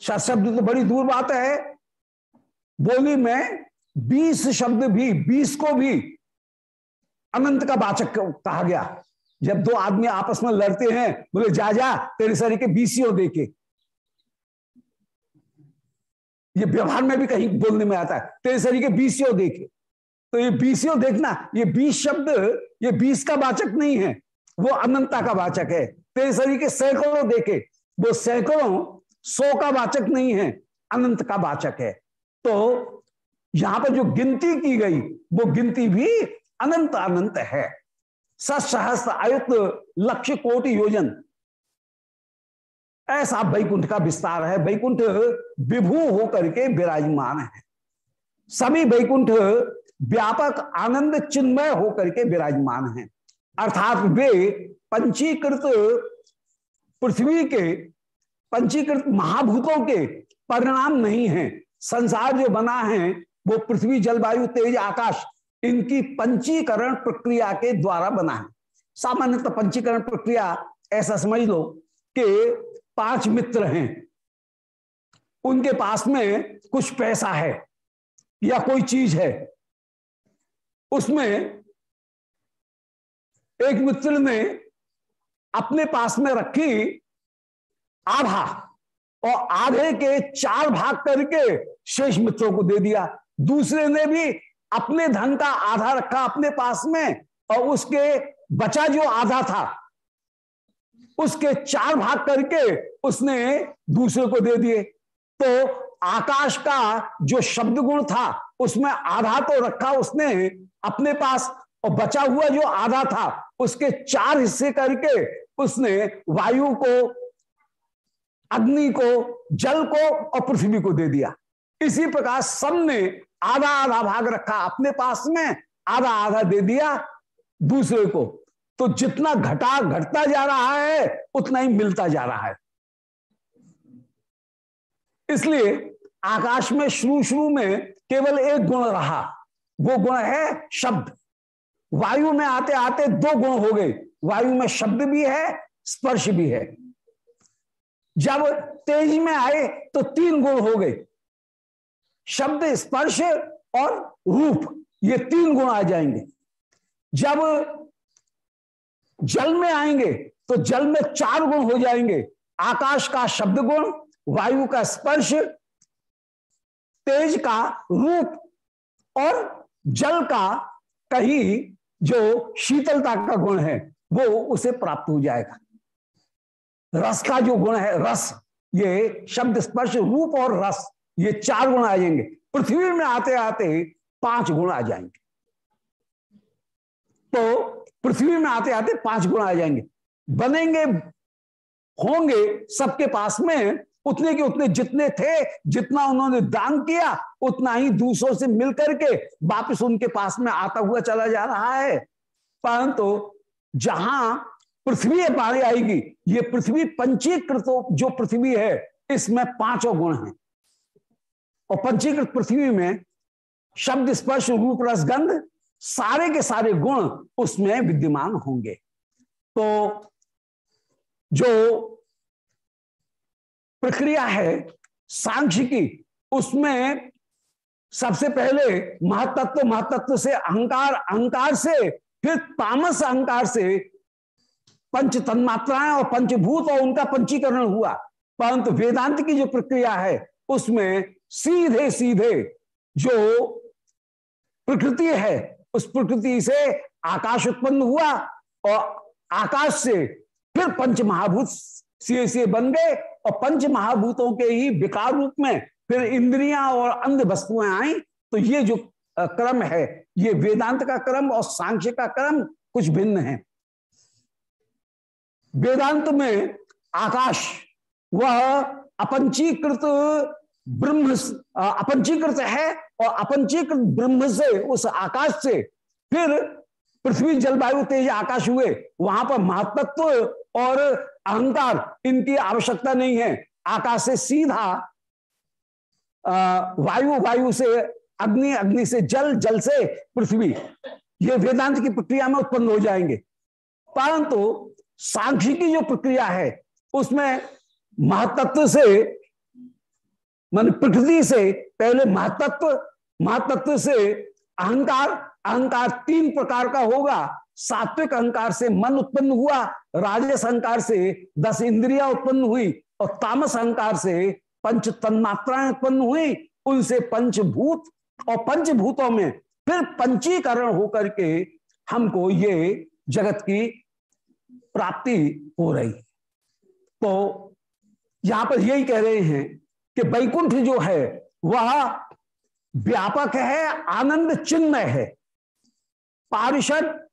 शत शब्द तो बड़ी दूर बात है। बोली में बीस शब्द भी, बीस को भी अनंत का वाचक कहा गया। जब दो आदमी आपस में लड़ते हैं, बोले, जा जा, तेरे सरी के बीसियों देखे। ये व्यवहार में भी कहीं बोलने में आता है। तेरे सरी के बीसियों देखे। तो ये बीसियों देखना, ये बीस शब्द, ये बीस का वाचक नहीं है, वो अनंता का वाचक है। तेरे शरीर के सैकड़ों देखे, वो सैकड़ों सौ का वाचक नहीं है, अनंत का वाचक है। तो यहाँ पर जो गिनती की गई, वो गिनती भी अनंत अनंत है। सहस्त्र आयुक्त लक्ष्य कोटि योजन ऐसा वैकुंठ का विस्तार है। वैकुंठ विभू होकर के विराजमान है। सभी वैकुंठ व्यापक आनंद चिन्मय होकर के विराजमान हैं। अर्थात वे पंचीकृत पृथ्वी के, पंचीकृत महाभूतों के परिणाम नहीं है। संसार जो बना है, वो पृथ्वी, जलवायु, तेज, आकाश, इनकी पंचीकरण प्रक्रिया के द्वारा बना है। सामान्यतः पंचीकरण प्रक्रिया, ऐसा समझ लो कि पाँच मित्र हैं। उनके पास में कुछ पैसा है या कोई चीज़ है। उसमें एक मित्र ने अपने पास में रखी आधा और आधे के चार भाग करके शेष मित्रों को दे दिया। दूसरे ने भी अपने धन का आधा रखा अपने पास में और उसके बचा जो आधा था उसके चार भाग करके उसने दूसरे को दे दिए। तो आकाश का जो शब्द गुण था, उसमें आधा तो रखा उसने अपने पास, और बचा हुआ जो आधा था, उसके चार हिस्से करके उसने वायु को, अग्नि को, जल को और पृथ्वी को दे दिया। इसी प्रकार सबने आधा आधा भाग रखा अपने पास में आधा आधा दे दिया दूसरे को। तो जितना घटा घटता जा रहा है, उतना ही मिलता जा रहा है। इसलिए आकाश में शुरू शुरू में केवल एक गुण रहा। वो गुण है शब्द। वायु में आते आते दो गुण हो गए। वायु में शब्द भी है, स्पर्श भी है। जब तेज में आए तो तीन गुण हो गए। शब्द, स्पर्श और रूप, ये तीन गुण आ जाएँगे। जब जल में आएँगे तो जल में चार गुण हो जाएँगे। आकाश का शब्द गुण, वायु का स्पर्श, तेज का रूप, और जल का कहीं जो शीतलता का गुण है, वो उसे प्राप्त हो जाएगा। रस का जो गुण है, रस, ये शब्द स्पर्श, रूप और रस, ये चार गुण आ जाएँगे। पृथ्वी में आते आते पाँच गुण आ जाएँगे। तो पृथ्वी में आते आते पाँच गुण आ जाएँगे। बनेंगे, होंगे, सबके पास में, उतने के उतने जितने थे, जितना उन्होंने दान किया, उतना ही दूसरों से मिलकर के वापिस उनके पास में आता हुआ चला जा रहा है। परंतु तो जहाँ पृथ्वी पानी आएगी, ये पृथ्वी पंचीकृत, जो पृथ्वी है, इसमें पाँचों गुण हैं। और पंचीकृत पृथ्वी में शब्द स्पर्श, रूप रसगंध सारे के सारे गुण उसमें विद्यमान होंगे। तो जो प्रक्रिया है सांख्य की उसमें सबसे पहले महतत्व महतत्व से, अहंकार अहंकार से, फिर तामस अहंकार से पंच तन्मात्राएँ और पंचभूत और उनका पंचीकरण हुआ। परंतु वेदांत की जो प्रक्रिया है, उसमें सीधे सीधे जो प्रकृति है उस प्रकृति से आकाश उत्पन्न हुआ और आकाश से फिर पंच महाभूत सीए सीए बन गए और पंच महाभूतों के ही विकार रूप में फिर इंद्रियाँ और अंध वस्तुएँ आई। तो ये जो क्रम है, ये वेदांत का क्रम और सांख्य का क्रम कुछ भिन्न है। वेदांत में आकाश वह अपंचीकृत ब्रह्म अपंचीकृत है और अपंचीकृत ब्रह्म से, उस आकाश से, फिर पृथ्वी जलवायु तेज आकाश हुए। वहाँ पर महत्व और अहंकार इनकी आवश्यकता नहीं है। आकाश से सीधा वायु वायु से, अग्नि अग्नि से जल जल से पृथ्वी। ये वेदांत की प्रक्रिया में उत्पन्न हो जाएँगे। परंतु सांख्य की जो प्रक्रिया है, उसमें महातत्व से मान प्रकृति से पहले महातत्व महातत्व से अहंकार अहंकार तीन प्रकार का होगा। सात्विक अहंकार से मन उत्पन्न हुआ, राजस अहंकार से दस इंद्रिया उत्पन्न हुई, और तामस अहंकार से पंच तन्मात्राएँ उत्पन्न हुई। उनसे पंचभूत और पंचभूतों में फिर पंचीकरण होकर के हमको ये जगत की प्राप्ति हो रही। तो यहाँ पर यही कह रहे हैं कि वैकुंठ जो है, वह व्यापक है, आनंद चिन्मय है। पार्षद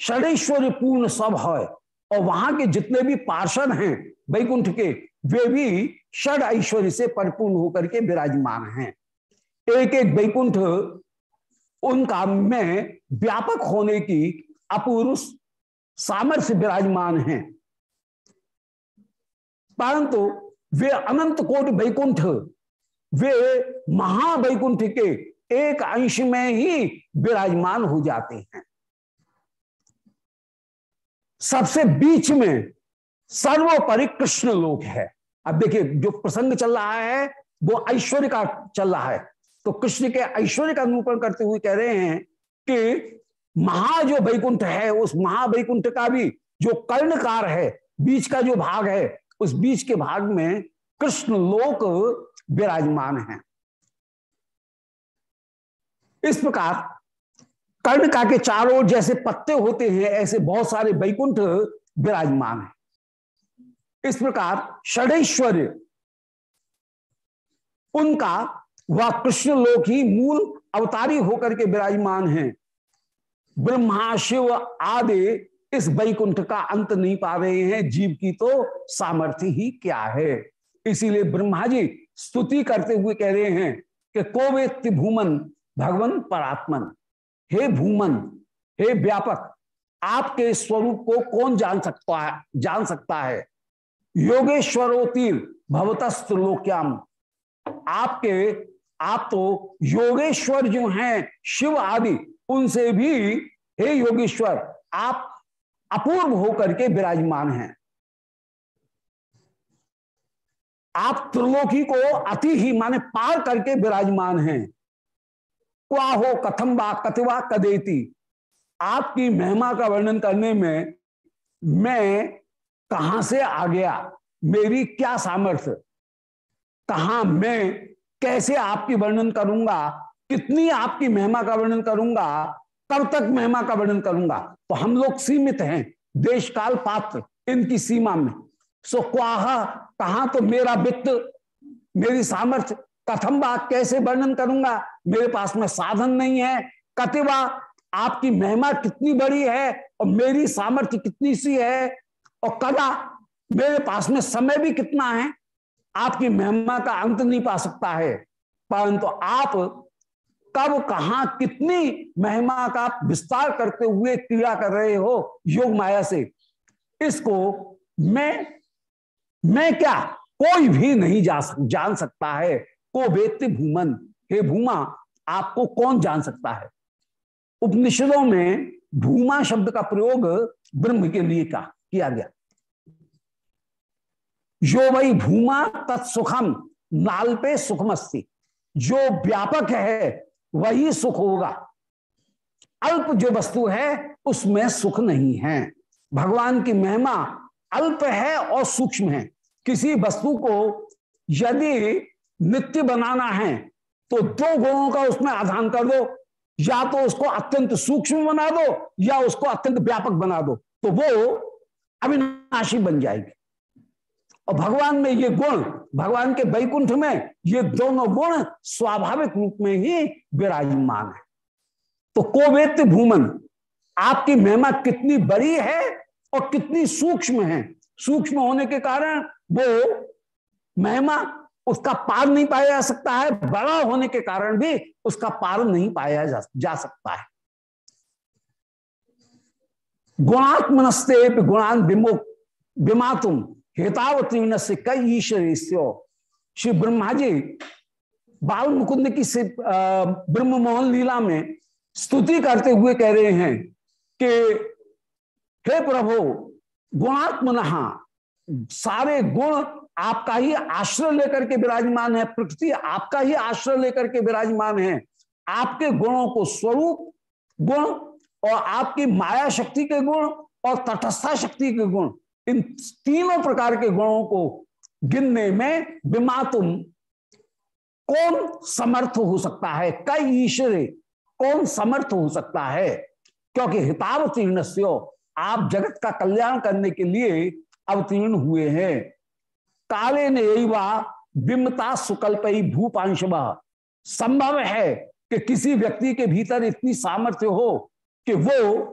षडेश्वरी पूर्ण सब है, और वहाँ के जितने भी पार्षद हैं वैकुंठ के, वे भी षड ऐश्वर्य से परिपूर्ण होकर के विराजमान हैं। एक एक वैकुंठ उनका में व्यापक होने की अपूर्व सामर्थ्य विराजमान है। परंतु वे अनंत कोट वैकुंठ, वे महावैकुंठ के एक अंश में ही विराजमान हो जाते हैं। सबसे बीच में सर्वोपरि कृष्ण लोक है। अब देखिए, जो प्रसंग चल रहा है, वो ऐश्वर्य का चल रहा है। तो कृष्ण के ऐश्वर्य का निरूपण करते हुए कह रहे हैं कि महा जो वैकुंठ है, उस महावैकुंठ का भी जो कर्णकार है, बीच का जो भाग है उस बीच के भाग में कृष्ण लोक विराजमान है। इस प्रकार कर्णका के चारों जैसे पत्ते होते हैं, ऐसे बहुत सारे वैकुंठ विराजमान है। इस प्रकार षडेश्वर्य उनका वह कृष्ण लोक ही मूल अवतारी होकर के विराजमान है। ब्रह्मा, शिव आदि इस वैकुंठ का अंत नहीं पा रहे हैं। जीव की तो सामर्थ्य ही क्या है? इसीलिए ब्रह्मा जी स्तुति करते हुए कह रहे हैं कि कोवेत्ति भूमन, भगवन परात्मन। हे भूमन, हे व्यापक, आपके स्वरूप को कौन जान सकता है? जान सकता है? योगेश्वरोतिर भवतस्त्रोक्याम आपके, आप तो योगेश्वर जो हैं, शिव आदि, उनसे भी, हे योगेश्वर, आप अपूर्व होकर के विराजमान हैं। आप त्रिलोकी को अति ही माने पार करके विराजमान हैं। क्वा हो कथम बा कथिवा कदेती। आपकी महिमा का वर्णन करने में मैं कहाँ से आ गया? मेरी क्या सामर्थ्य? कहा मैं कैसे आपकी वर्णन करूँगा? कितनी आपकी महिमा का वर्णन करूँगा? कब तक महिमा का वर्णन करूँगा। तो हम लोग सीमित हैं देश काल पात्र, इनकी सीमा में। सो क्वाह, कहा तो मेरा वित्त, मेरी सामर्थ्य कथम बात कैसे वर्णन करूँगा? मेरे पास में साधन नहीं है। कतिवा, आपकी महिमा कितनी बड़ी है और मेरी सामर्थ्य कितनी सी है? और कदा मेरे पास में समय भी कितना है? आपकी महिमा का अंत नहीं पा सकता है। परंतु आप कब कहा कितनी महिमा का विस्तार करते हुए क्रिया कर रहे हो योग माया से? इसको मैं मैं क्या कोई भी नहीं जा, जान सकता है? को वेत्य भूमन। हे भूमा, आपको कौन जान सकता है? उपनिषदों में भूमा शब्द का प्रयोग ब्रह्म के लिए का, किया गया। जो वही भूमा तत्सुखम नाल पे सुखमस्ती। जो व्यापक है वही सुख होगा। अल्प जो वस्तु है, उसमें सुख नहीं है। भगवान की महिमा अल्प है और सूक्ष्म है। किसी वस्तु को यदि नित्य बनाना है तो दो गुणों का उसमें आधान कर दो। या तो उसको अत्यंत सूक्ष्म बना दो, या उसको अत्यंत व्यापक बना दो। तो वो अविनाशी बन जाएगी। और भगवान में ये गुण भगवान के वैकुंठ में ये दोनों गुण स्वाभाविक रूप में ही विराजमान है। तो कोवेत्य भूमन आपकी महिमा कितनी बड़ी है और कितनी सूक्ष्म है। सूक्ष्म होने के कारण वो महिमा उसका पार नहीं पाया जा सकता है बड़ा होने के कारण भी उसका पार नहीं पाया जा, जा सकता है। गुणात्मनस्ते गुणान विमुख विमातुम। हेतावतीर्ण से कई ईश्वर श्री ब्रह्मा जी बाल मुकुंद की से ब्रह्म मोहन लीला में स्तुति करते हुए कह रहे हैं कि, हे प्रभु, गुणात्मन सारे गुण आपका ही आश्रय लेकर के विराजमान है, प्रकृति आपका ही आश्रय लेकर के विराजमान है। आपके गुणों को स्वरूप गुण और आपकी माया शक्ति के गुण और तटस्था शक्ति के गुण इन तीनों प्रकार के गुणों को गिनने में विमातुम कौन समर्थ हो सकता है? कई ईश्वर कौन समर्थ हो सकता है? क्योंकि हितावतीर्ण आप जगत का कल्याण करने के लिए अवतीर्ण हुए हैं। काले ने यही विमता सुकल्प ही भूपांश संभव है कि किसी व्यक्ति के भीतर इतनी सामर्थ्य हो कि वो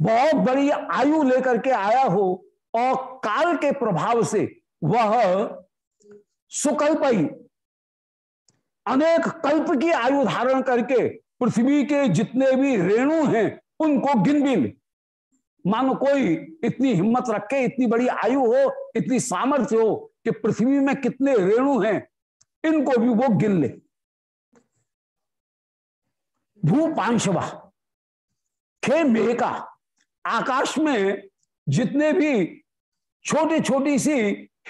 बहुत बड़ी आयु लेकर के आया हो और काल के प्रभाव से वह सुकल्प ही अनेक कल्प की आयु धारण करके पृथ्वी के जितने भी रेणु हैं, उनको गिन भी ले मानो कोई इतनी हिम्मत रखे इतनी बड़ी आयु हो, इतनी सामर्थ्य हो कि पृथ्वी में कितने रेणु हैं, इनको भी वो गिन ले। भूपांशवा, खे मेहका, आकाश में जितने भी छोटी छोटी सी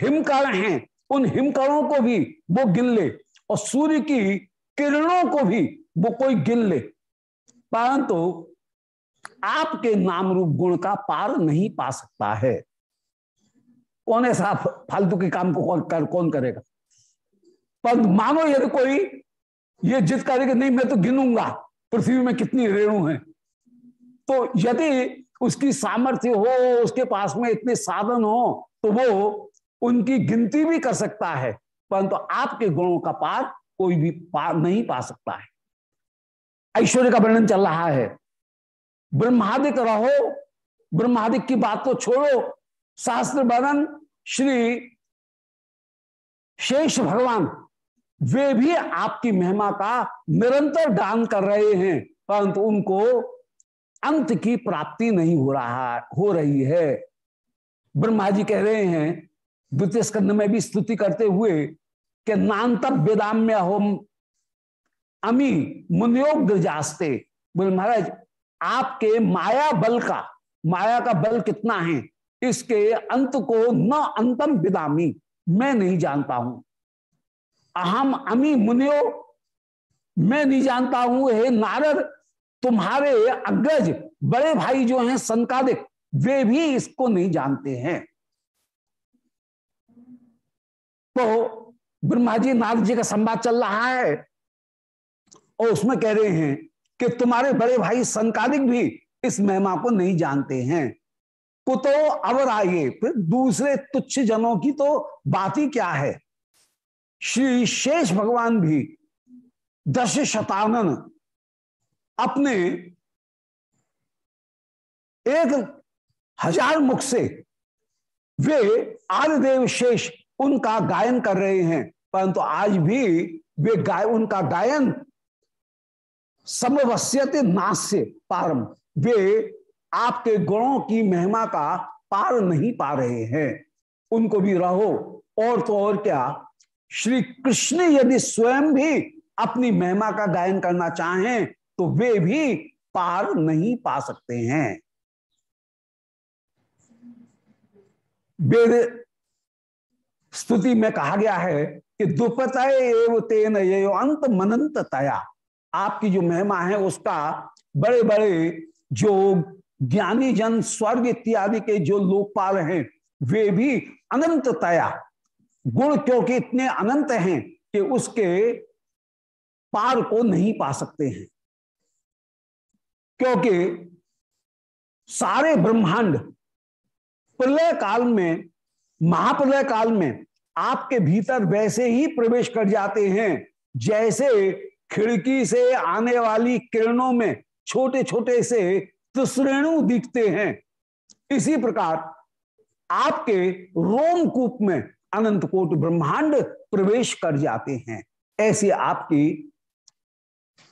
हिमकण हैं, उन हिमकणों को भी वो गिन ले और सूर्य की किरणों को भी वो कोई गिन ले। परंतु तो आपके नाम रूप गुण का पार नहीं पा सकता है। कौन ऐसा फालतू के काम को कर, कौन करेगा? पर मानो यदि कोई ये जिद करेगा, नहीं, मैं तो गिनूँगा, पृथ्वी में कितनी रेणु है। तो यदि उसकी सामर्थ्य हो, उसके पास में इतने साधन हो तो वो उनकी गिनती भी कर सकता है। परंतु तो आपके गुणों का पार कोई भी पार नहीं पा सकता है। ऐश्वर्य का वर्णन चल रहा है। ब्रह्मादिक रहो, ब्रह्मादिक की बात तो छोड़ो। शास्त्र वर्णन, श्री शेष भगवान, वे भी आपकी महिमा का निरंतर दान कर रहे हैं। परंतु उनको अंत की प्राप्ति नहीं हो रहा, हो रही है। ब्रह्मा जी कह रहे हैं, द्वितीय स्कंद में भी स्तुति करते हुए कि नान्तब वेदाम्य होम अमी मुनियोग जास्ते। बोले, महाराज, आपके माया बल का, माया का बल कितना है? इसके अंत को न अंतम विदामी मैं नहीं जानता हूँ। अहम अमी मुनियो, मैं नहीं जानता हूँ, हे नारद तुम्हारे अग्रज बड़े भाई जो हैं संकादिक, वे भी इसको नहीं जानते हैं। तो ब्रह्मा जी, नारद जी का संवाद चल रहा है और उसमें कह रहे हैं कि तुम्हारे बड़े भाई संकादिक भी इस महिमा को नहीं जानते हैं। कुतो अवर आइए फिर दूसरे तुच्छ जनों की तो बात ही क्या है? श्री शेष भगवान भी दश शतानन अपने एक हज़ार मुख से वे आदिदेव शेष उनका गायन कर रहे हैं, परंतु आज भी वे गाय, उनका गायन समवस्यत नास्य पारम। वे आपके गुणों की महिमा का पार नहीं पा रहे हैं। उनको भी रहो। और तो और क्या, श्री कृष्ण यदि स्वयं भी अपनी महिमा का गायन करना चाहें तो वे भी पार नहीं पा सकते हैं। वेद स्तुति में कहा गया है कि दुपतय एव तेन ये अंत मनंत तया। आपकी जो महिमा है, उसका बड़े बड़े जो ज्ञानी जन, स्वर्ग इत्यादि के जो लोकपाल हैं, वे भी अनंत तया। गुण क्योंकि इतने अनंत हैं कि उसके पार को नहीं पा सकते हैं। क्योंकि सारे ब्रह्मांड प्रलय काल में, महाप्रलय काल में आपके भीतर वैसे ही प्रवेश कर जाते हैं, जैसे खिड़की से आने वाली किरणों में छोटे छोटे से त्रिश्रेणु दिखते हैं। इसी प्रकार आपके रोमकूप में अनंत कोट ब्रह्मांड प्रवेश कर जाते हैं। ऐसी आपकी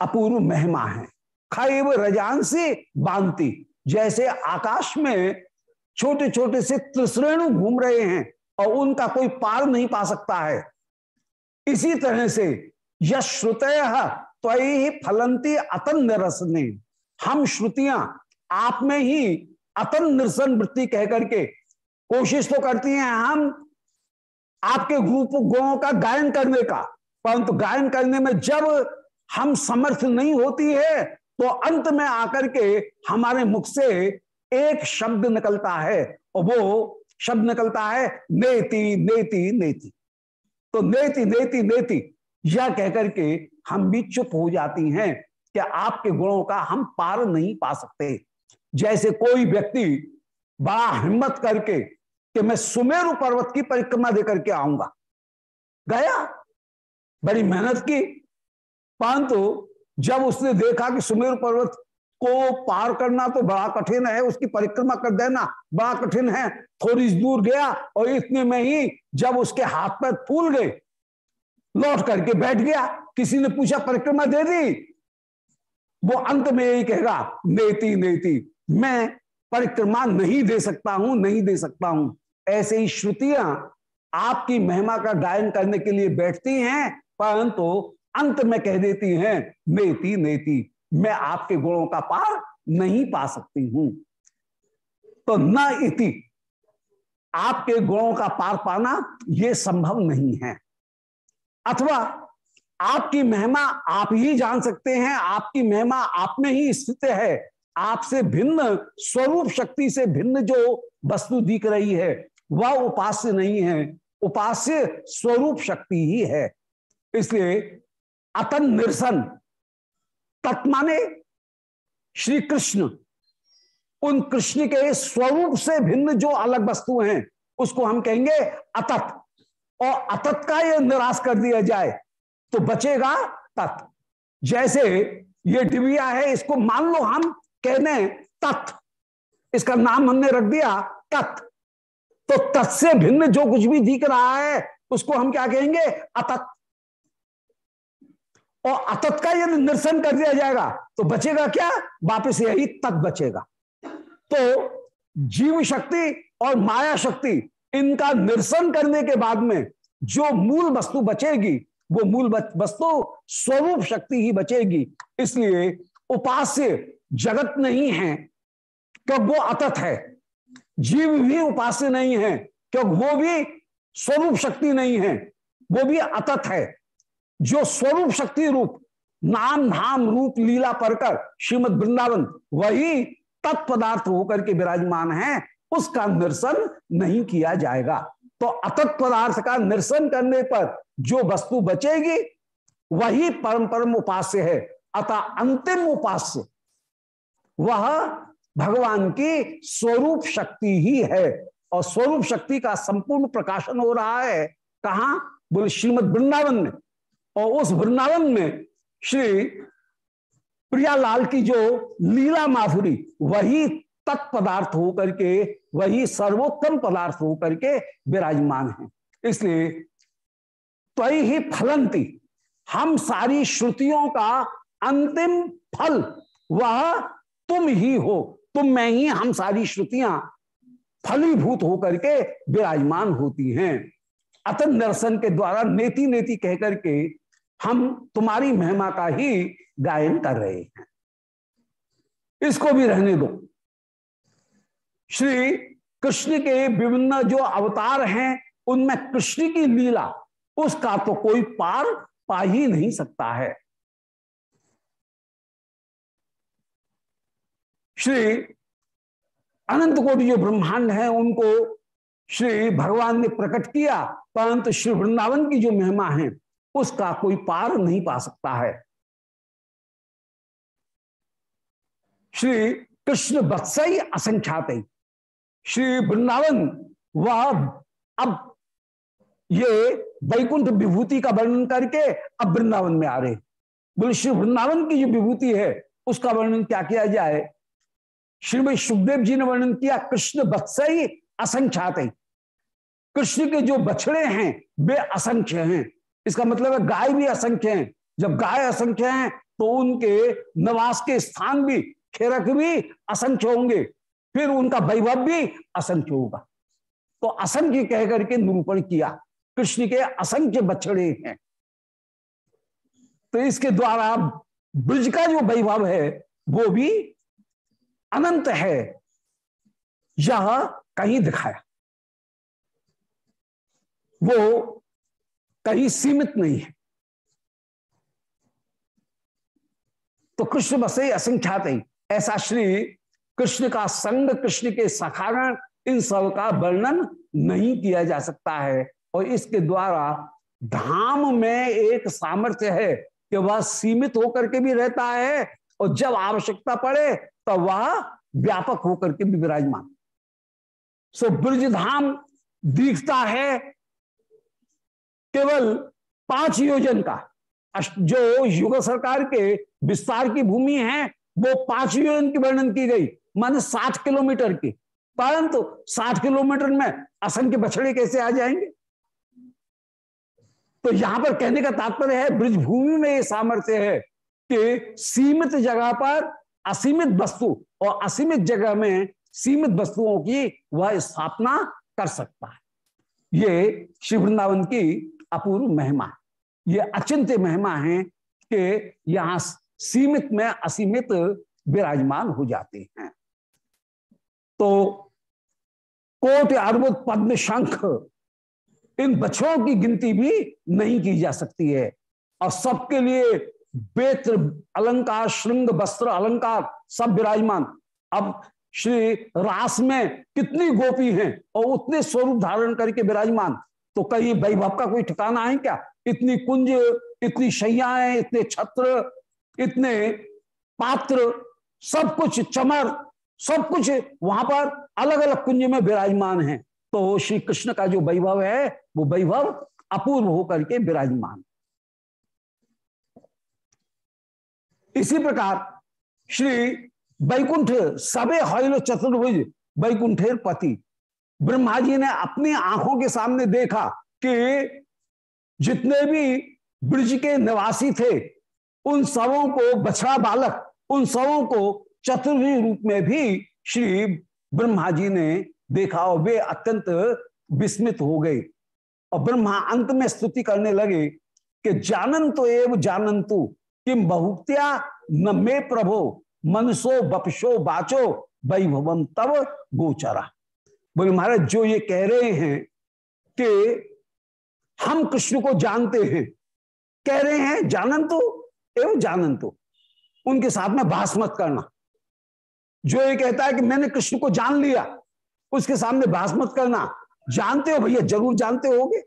अपूर्व महिमा है। खैब रजान से बांधती। जैसे आकाश में छोटे छोटे से त्रिश्रेणु घूम रहे हैं और उनका कोई पार नहीं पा सकता है। इसी तरह से यश श्रुतय त्वी फलंती अतन निरसने। हम श्रुतियाँ आप में ही अतन निरसन वृत्ति कह करके कोशिश तो करती हैं हम आपके रूप गुणों का गायन करने का। परंतु गायन करने में जब हम समर्थ नहीं होती है तो अंत में आकर के हमारे मुख से एक शब्द निकलता है और वो शब्द निकलता है, नेति नेति नेति। तो नेति नेति नेति, यह कहकर के हम भी चुप हो जाती हैं कि आपके गुणों का हम पार नहीं पा सकते। जैसे कोई व्यक्ति बड़ा हिम्मत करके कि मैं सुमेरु पर्वत की परिक्रमा देकर के आऊँगा। गया? बड़ी मेहनत की। परंतु जब उसने देखा कि सुमेरु पर्वत को पार करना तो बड़ा कठिन है, उसकी परिक्रमा कर देना बड़ा कठिन है। थोड़ी दूर गया और इतने में ही जब उसके हाथ पर फूल गए, लौट करके बैठ गया, किसी ने पूछा, परिक्रमा दे दी? वो अंत में यही कहेगा, नेति नेति, मैं परिक्रमा नहीं दे सकता हूँ, नहीं दे सकता हूँ। ऐसे ही श्रुतियाँ आपकी महिमा का गायन करने के लिए बैठती हैं, परंतु अंत में कह देती हैं, नेति नेति, मैं आपके गुणों का पार नहीं पा सकती हूँ। तो न इति, आपके गुणों का पार पाना यह संभव नहीं है। अथवा आपकी महिमा आप ही जान सकते हैं, आपकी महिमा आप में ही स्थित है, आपसे भिन्न स्वरूप शक्ति से भिन्न जो वस्तु दिख रही है, वह उपास्य नहीं है, उपास्य स्वरूप शक्ति ही है। इसलिए अतन निरसन। तत्माने श्री कृष्ण, उन कृष्ण के स्वरूप से भिन्न जो अलग वस्तु हैं, उसको हम कहेंगे अतत। और अतत का यह निराश कर दिया जाए तो बचेगा तत्। जैसे ये डिबिया है, इसको मान लो हम, कहने तत्। इसका नाम हमने रख दिया तत्। तो तत् से भिन्न जो कुछ भी दिख रहा है, उसको हम क्या कहेंगे? अतत। और अतत का यदि निरसन कर दिया जाएगा तो बचेगा क्या? वापिस यही तत् बचेगा। तो जीव शक्ति और माया शक्ति, इनका निरसन करने के बाद में जो मूल वस्तु बचेगी, वो मूल वस्तु स्वरूप शक्ति ही बचेगी। इसलिए उपास्य जगत नहीं है क्योंकि वो अतत है। जीव भी उपास्य नहीं है क्योंकि वो भी स्वरूप शक्ति नहीं है, वो भी अतत है। जो स्वरूप शक्ति रूप, नाम धाम रूप लीला परकर श्रीमद वृंदावन वही तत्पदार्थ होकर के विराजमान है, उसका निरसन नहीं किया जाएगा। तो अतत पदार्थ का निरसन करने पर जो वस्तु बचेगी, वही परम परम उपास्य है। अतः अंतिम उपास्य, वह भगवान की स्वरूप शक्ति ही है। और स्वरूप शक्ति का संपूर्ण प्रकाशन हो रहा है। कहा? बोले, श्रीमद वृंदावन में। और उस वृंदावन में श्री प्रियालाल की जो लीला माधुरी, वही तत्पदार्थ होकर के, वही सर्वोत्तम पदार्थ होकर के विराजमान है। इसलिए त्वई ही फलंती, हम सारी श्रुतियों का अंतिम फल, वह तुम ही हो। तुम में ही हम सारी श्रुतियाँ फलीभूत होकर के विराजमान होती हैं। अतन दर्शन के द्वारा नेति नेति कहकर के हम तुम्हारी महिमा का ही गायन कर रहे हैं। इसको भी रहने दो। श्री कृष्ण के विभिन्न जो अवतार हैं, उनमें कृष्ण की लीला, उसका तो कोई पार पा ही नहीं सकता है। श्री अनंत कोटि जो ब्रह्मांड है, उनको श्री भगवान ने प्रकट किया, परंतु श्री वृंदावन की जो महिमा है उसका कोई पार नहीं पा सकता है। श्री कृष्ण बत्सई असंख्यात। श्री वृंदावन, वह, अब ये वैकुंठ विभूति का वर्णन करके अब वृंदावन में आ रहे। बोले, श्री वृंदावन की जो विभूति है, उसका वर्णन क्या किया जाए? श्रीमती सुखदेव जी ने वर्णन किया, कृष्ण बत्सई असंख्यात। कृष्ण के जो बछड़े हैं, वे असंख्य हैं। इसका मतलब है गाय भी असंख्य हैं। जब गाय असंख्य हैं तो उनके नवास के स्थान भी, खेरक भी असंख्य होंगे। फिर उनका वैभव भी असंख्य होगा। तो असंख्य कह करके निरूपण किया। कृष्ण के असंख्य बछड़े हैं। तो इसके द्वारा ब्रज का जो वैभव है, वो भी अनंत है। यह कहीं दिखाया। वो कहीं सीमित नहीं है। तो कृष्ण बसे असंख्यात ऐसा श्री कृष्ण का संग, कृष्ण के सखारण इन सब का वर्णन नहीं किया जा सकता है। और इसके द्वारा धाम में एक सामर्थ्य है कि वह सीमित होकर के भी रहता है और जब आवश्यकता पड़े तो वह व्यापक होकर के भी विराजमान। सो ब्रज धाम दिखता है केवल पाँच योजन का। जो युग सरकार के विस्तार की भूमि है, वो पाँच योजन की वर्णन की गई, माने साठ किलोमीटर की। परंतु साठ किलोमीटर में असंख्य बछड़े कैसे आ जाएँगे? तो यहाँ पर कहने का तात्पर्य है, ब्रजभूमि में ये सामर्थ्य है कि सीमित जगह पर असीमित वस्तु और असीमित जगह में सीमित वस्तुओं की वह स्थापना कर सकता है। ये श्री वृंदावन की अपूर्व महिमा। ये अचिंत्य महिमा है कि यहाँ सीमित में असीमित विराजमान हो जाते हैं। तो कोट अर्बुद पद्म शंख, इन बछड़ों की गिनती भी नहीं की जा सकती है। और सबके लिए बेत्र, अलंकार, श्रृंग, वस्त्र, अलंकार सब विराजमान। अब श्री रास में कितनी गोपी हैं और उतने स्वरूप धारण करके विराजमान। तो कहीं वैभव का कोई ठिकाना है क्या? इतनी कुंज, इतनी शैयाएँ, इतने छत्र, इतने पात्र, सब कुछ चमर, सब कुछ वहाँ पर अलग अलग कुंज में विराजमान है। तो श्री कृष्ण का जो वैभव है, वो वैभव अपूर्व होकर के विराजमान। इसी प्रकार श्री वैकुंठ सबे हौल चतुर्भुज वैकुंठेर पति ब्रह्मा जी ने अपनी आँखों के सामने देखा कि जितने भी ब्रज के निवासी थे, उन सबों को बछड़ा बालक, उन सबों को चतुर्भुज रूप में भी श्री ब्रह्मा जी ने देखा और वे अत्यंत विस्मित हो गए। और ब्रह्मा अंत में स्तुति करने लगे कि जानंतो एव जानंतु किम बहुत्या न मे प्रभो, मनसो बपशो बाचो वैभवम तब गोचरा। बोले महाराज, जो ये कह रहे हैं कि हम कृष्ण को जानते हैं, कह रहे हैं जानन तो एवं जानन तो। उनके साथ में बास मत करना। जो ये कहता है कि मैंने कृष्ण को जान लिया, उसके सामने बास मत करना। जानते हो भैया, ज़रूर जानते होगे।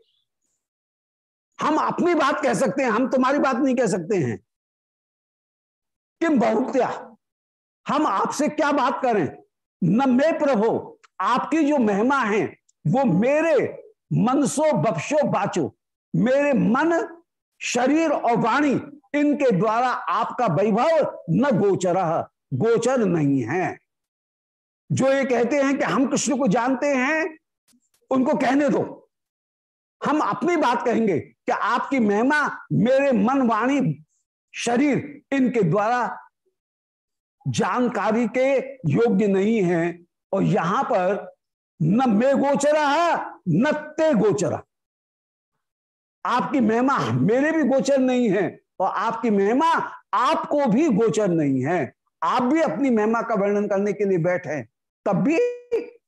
हम अपनी बात कह सकते हैं, हम तुम्हारी बात नहीं कह सकते हैं। किम बहुत्या, हम आपसे क्या बात करें? न मैं प्रभु आपकी जो महिमा है, वो मेरे मनसो बपशो बाचो मेरे मन, शरीर और वाणी, इनके द्वारा आपका वैभव न गोचर गोचर नहीं है। जो ये कहते हैं कि हम कृष्ण को जानते हैं, उनको कहने दो। हम अपनी बात कहेंगे कि आपकी महिमा, मेरे मन, वाणी, शरीर, इनके द्वारा जानकारी के योग्य नहीं है। और यहाँ पर न मे गोचरा है, न ते गोचरा। आपकी महिमा मेरे भी गोचर नहीं है और आपकी महिमा आपको भी गोचर नहीं है। आप भी अपनी महिमा का वर्णन करने के लिए बैठे तब भी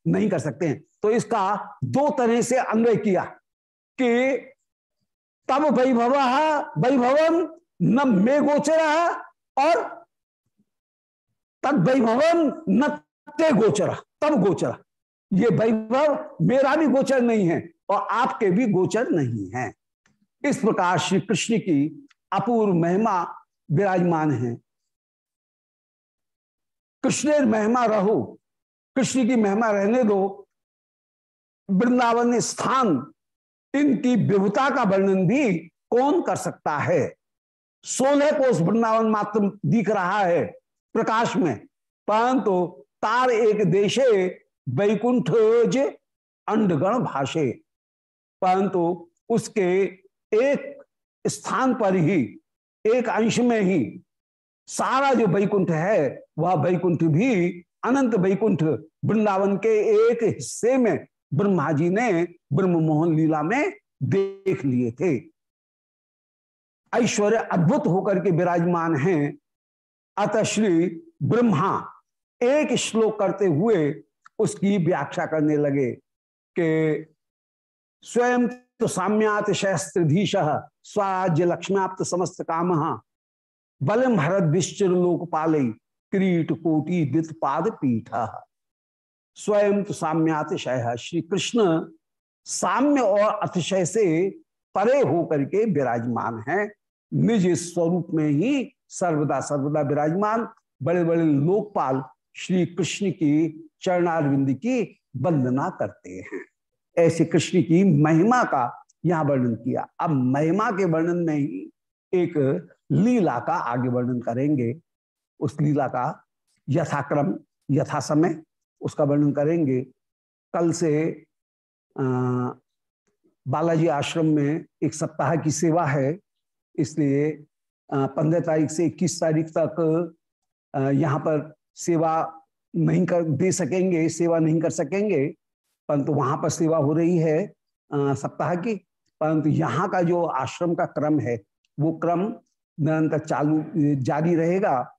नहीं कर सकते हैं। तो इसका दो तरह से अन्वय किया कि तब वैभव वैभवन न मे गोचर और तब वैभवन न ते गोचर, तब गोचर। ये वैभव मेरा भी गोचर नहीं है और आपके भी गोचर नहीं है। इस प्रकार श्री कृष्ण की अपूर्व महिमा विराजमान है। कृष्ण महिमा रहो, कृष्ण की महिमा रहने दो। वृंदावन स्थान, इनकी विभुता का वर्णन भी कौन कर सकता है? सोलह कोष वृंदावन मात्र दिख रहा है प्रकाश में, परंतु तार एक देशे वैकुंठ अंडगण भाषे। परंतु उसके एक स्थान पर ही, एक अंश में ही सारा जो वैकुंठ है, वह वैकुंठ भी अनंत वैकुंठ वृंदावन के एक हिस्से में ब्रह्मा जी ने ब्रह्म मोहन लीला में देख लिए थे। ऐश्वर्य अद्भुत होकर के विराजमान हैं। अतः श्री ब्रह्मा एक श्लोक करते हुए उसकी व्याख्या करने लगे कि स्वयं तो साम्यात शस्त्रधीश स्वराज्य लक्ष्म्याप्त समस्त काम। बलम भरत विश्चर लोकपाल क्रीट कोटि दित पाद पीठ। स्वयं तो साम्यात शय। श्री कृष्ण साम्य और अतिशय से परे होकर के विराजमान है। निज स्वरूप में ही सर्वदा सर्वदा विराजमान बड़े बड़े लोकपाल श्री कृष्ण की चरणारविंद की वंदना करते हैं। ऐसे कृष्ण की महिमा का यहाँ वर्णन किया। अब महिमा के वर्णन में ही एक लीला का आगे वर्णन करेंगे। उस लीला का यथाक्रम यथा समय उसका वर्णन करेंगे। कल से आ, बालाजी आश्रम में एक सप्ताह की सेवा है। इसलिए पंद्रह तारीख से इक्कीस तारीख तक यहाँ पर सेवा नहीं कर, दे सकेंगे, सेवा नहीं कर सकेंगे, परंतु वहाँ पर सेवा हो रही है सप्ताह की। परंतु यहाँ का जो आश्रम का क्रम है, वो क्रम निरंतर चालू जारी रहेगा।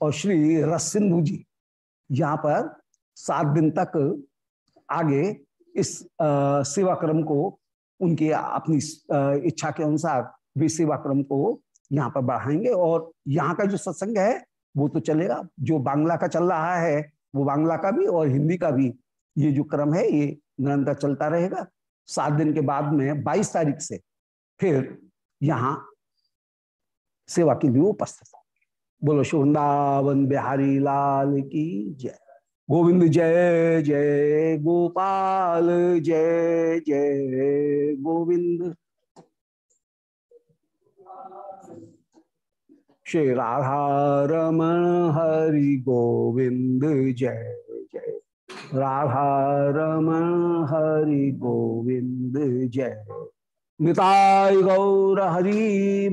और श्री रस सिंधु जी यहाँ पर सात दिन तक आगे इस सेवा क्रम को, उनके अपनी इच्छा के अनुसार वे सेवा क्रम को यहाँ पर बढ़ाएँगे। और यहाँ का जो सत्संग है वो तो चलेगा। जो बांग्ला का चल रहा है, वो बांग्ला का भी और हिंदी का भी ये जो क्रम है, ये निरंतर चलता रहेगा। सात दिन के बाद में, बाईस तारीख से फिर यहाँ सेवा के लिए उपस्थित हो। बोलो शुवृंदावन बिहारी लाल की जय। गोविंद, जय जय गोपाल, जय जय गोविंद। श्री राधा रमण हरि गोविंद जय जय। राधा रमण हरि गोविंद जय। निताय गौर हरि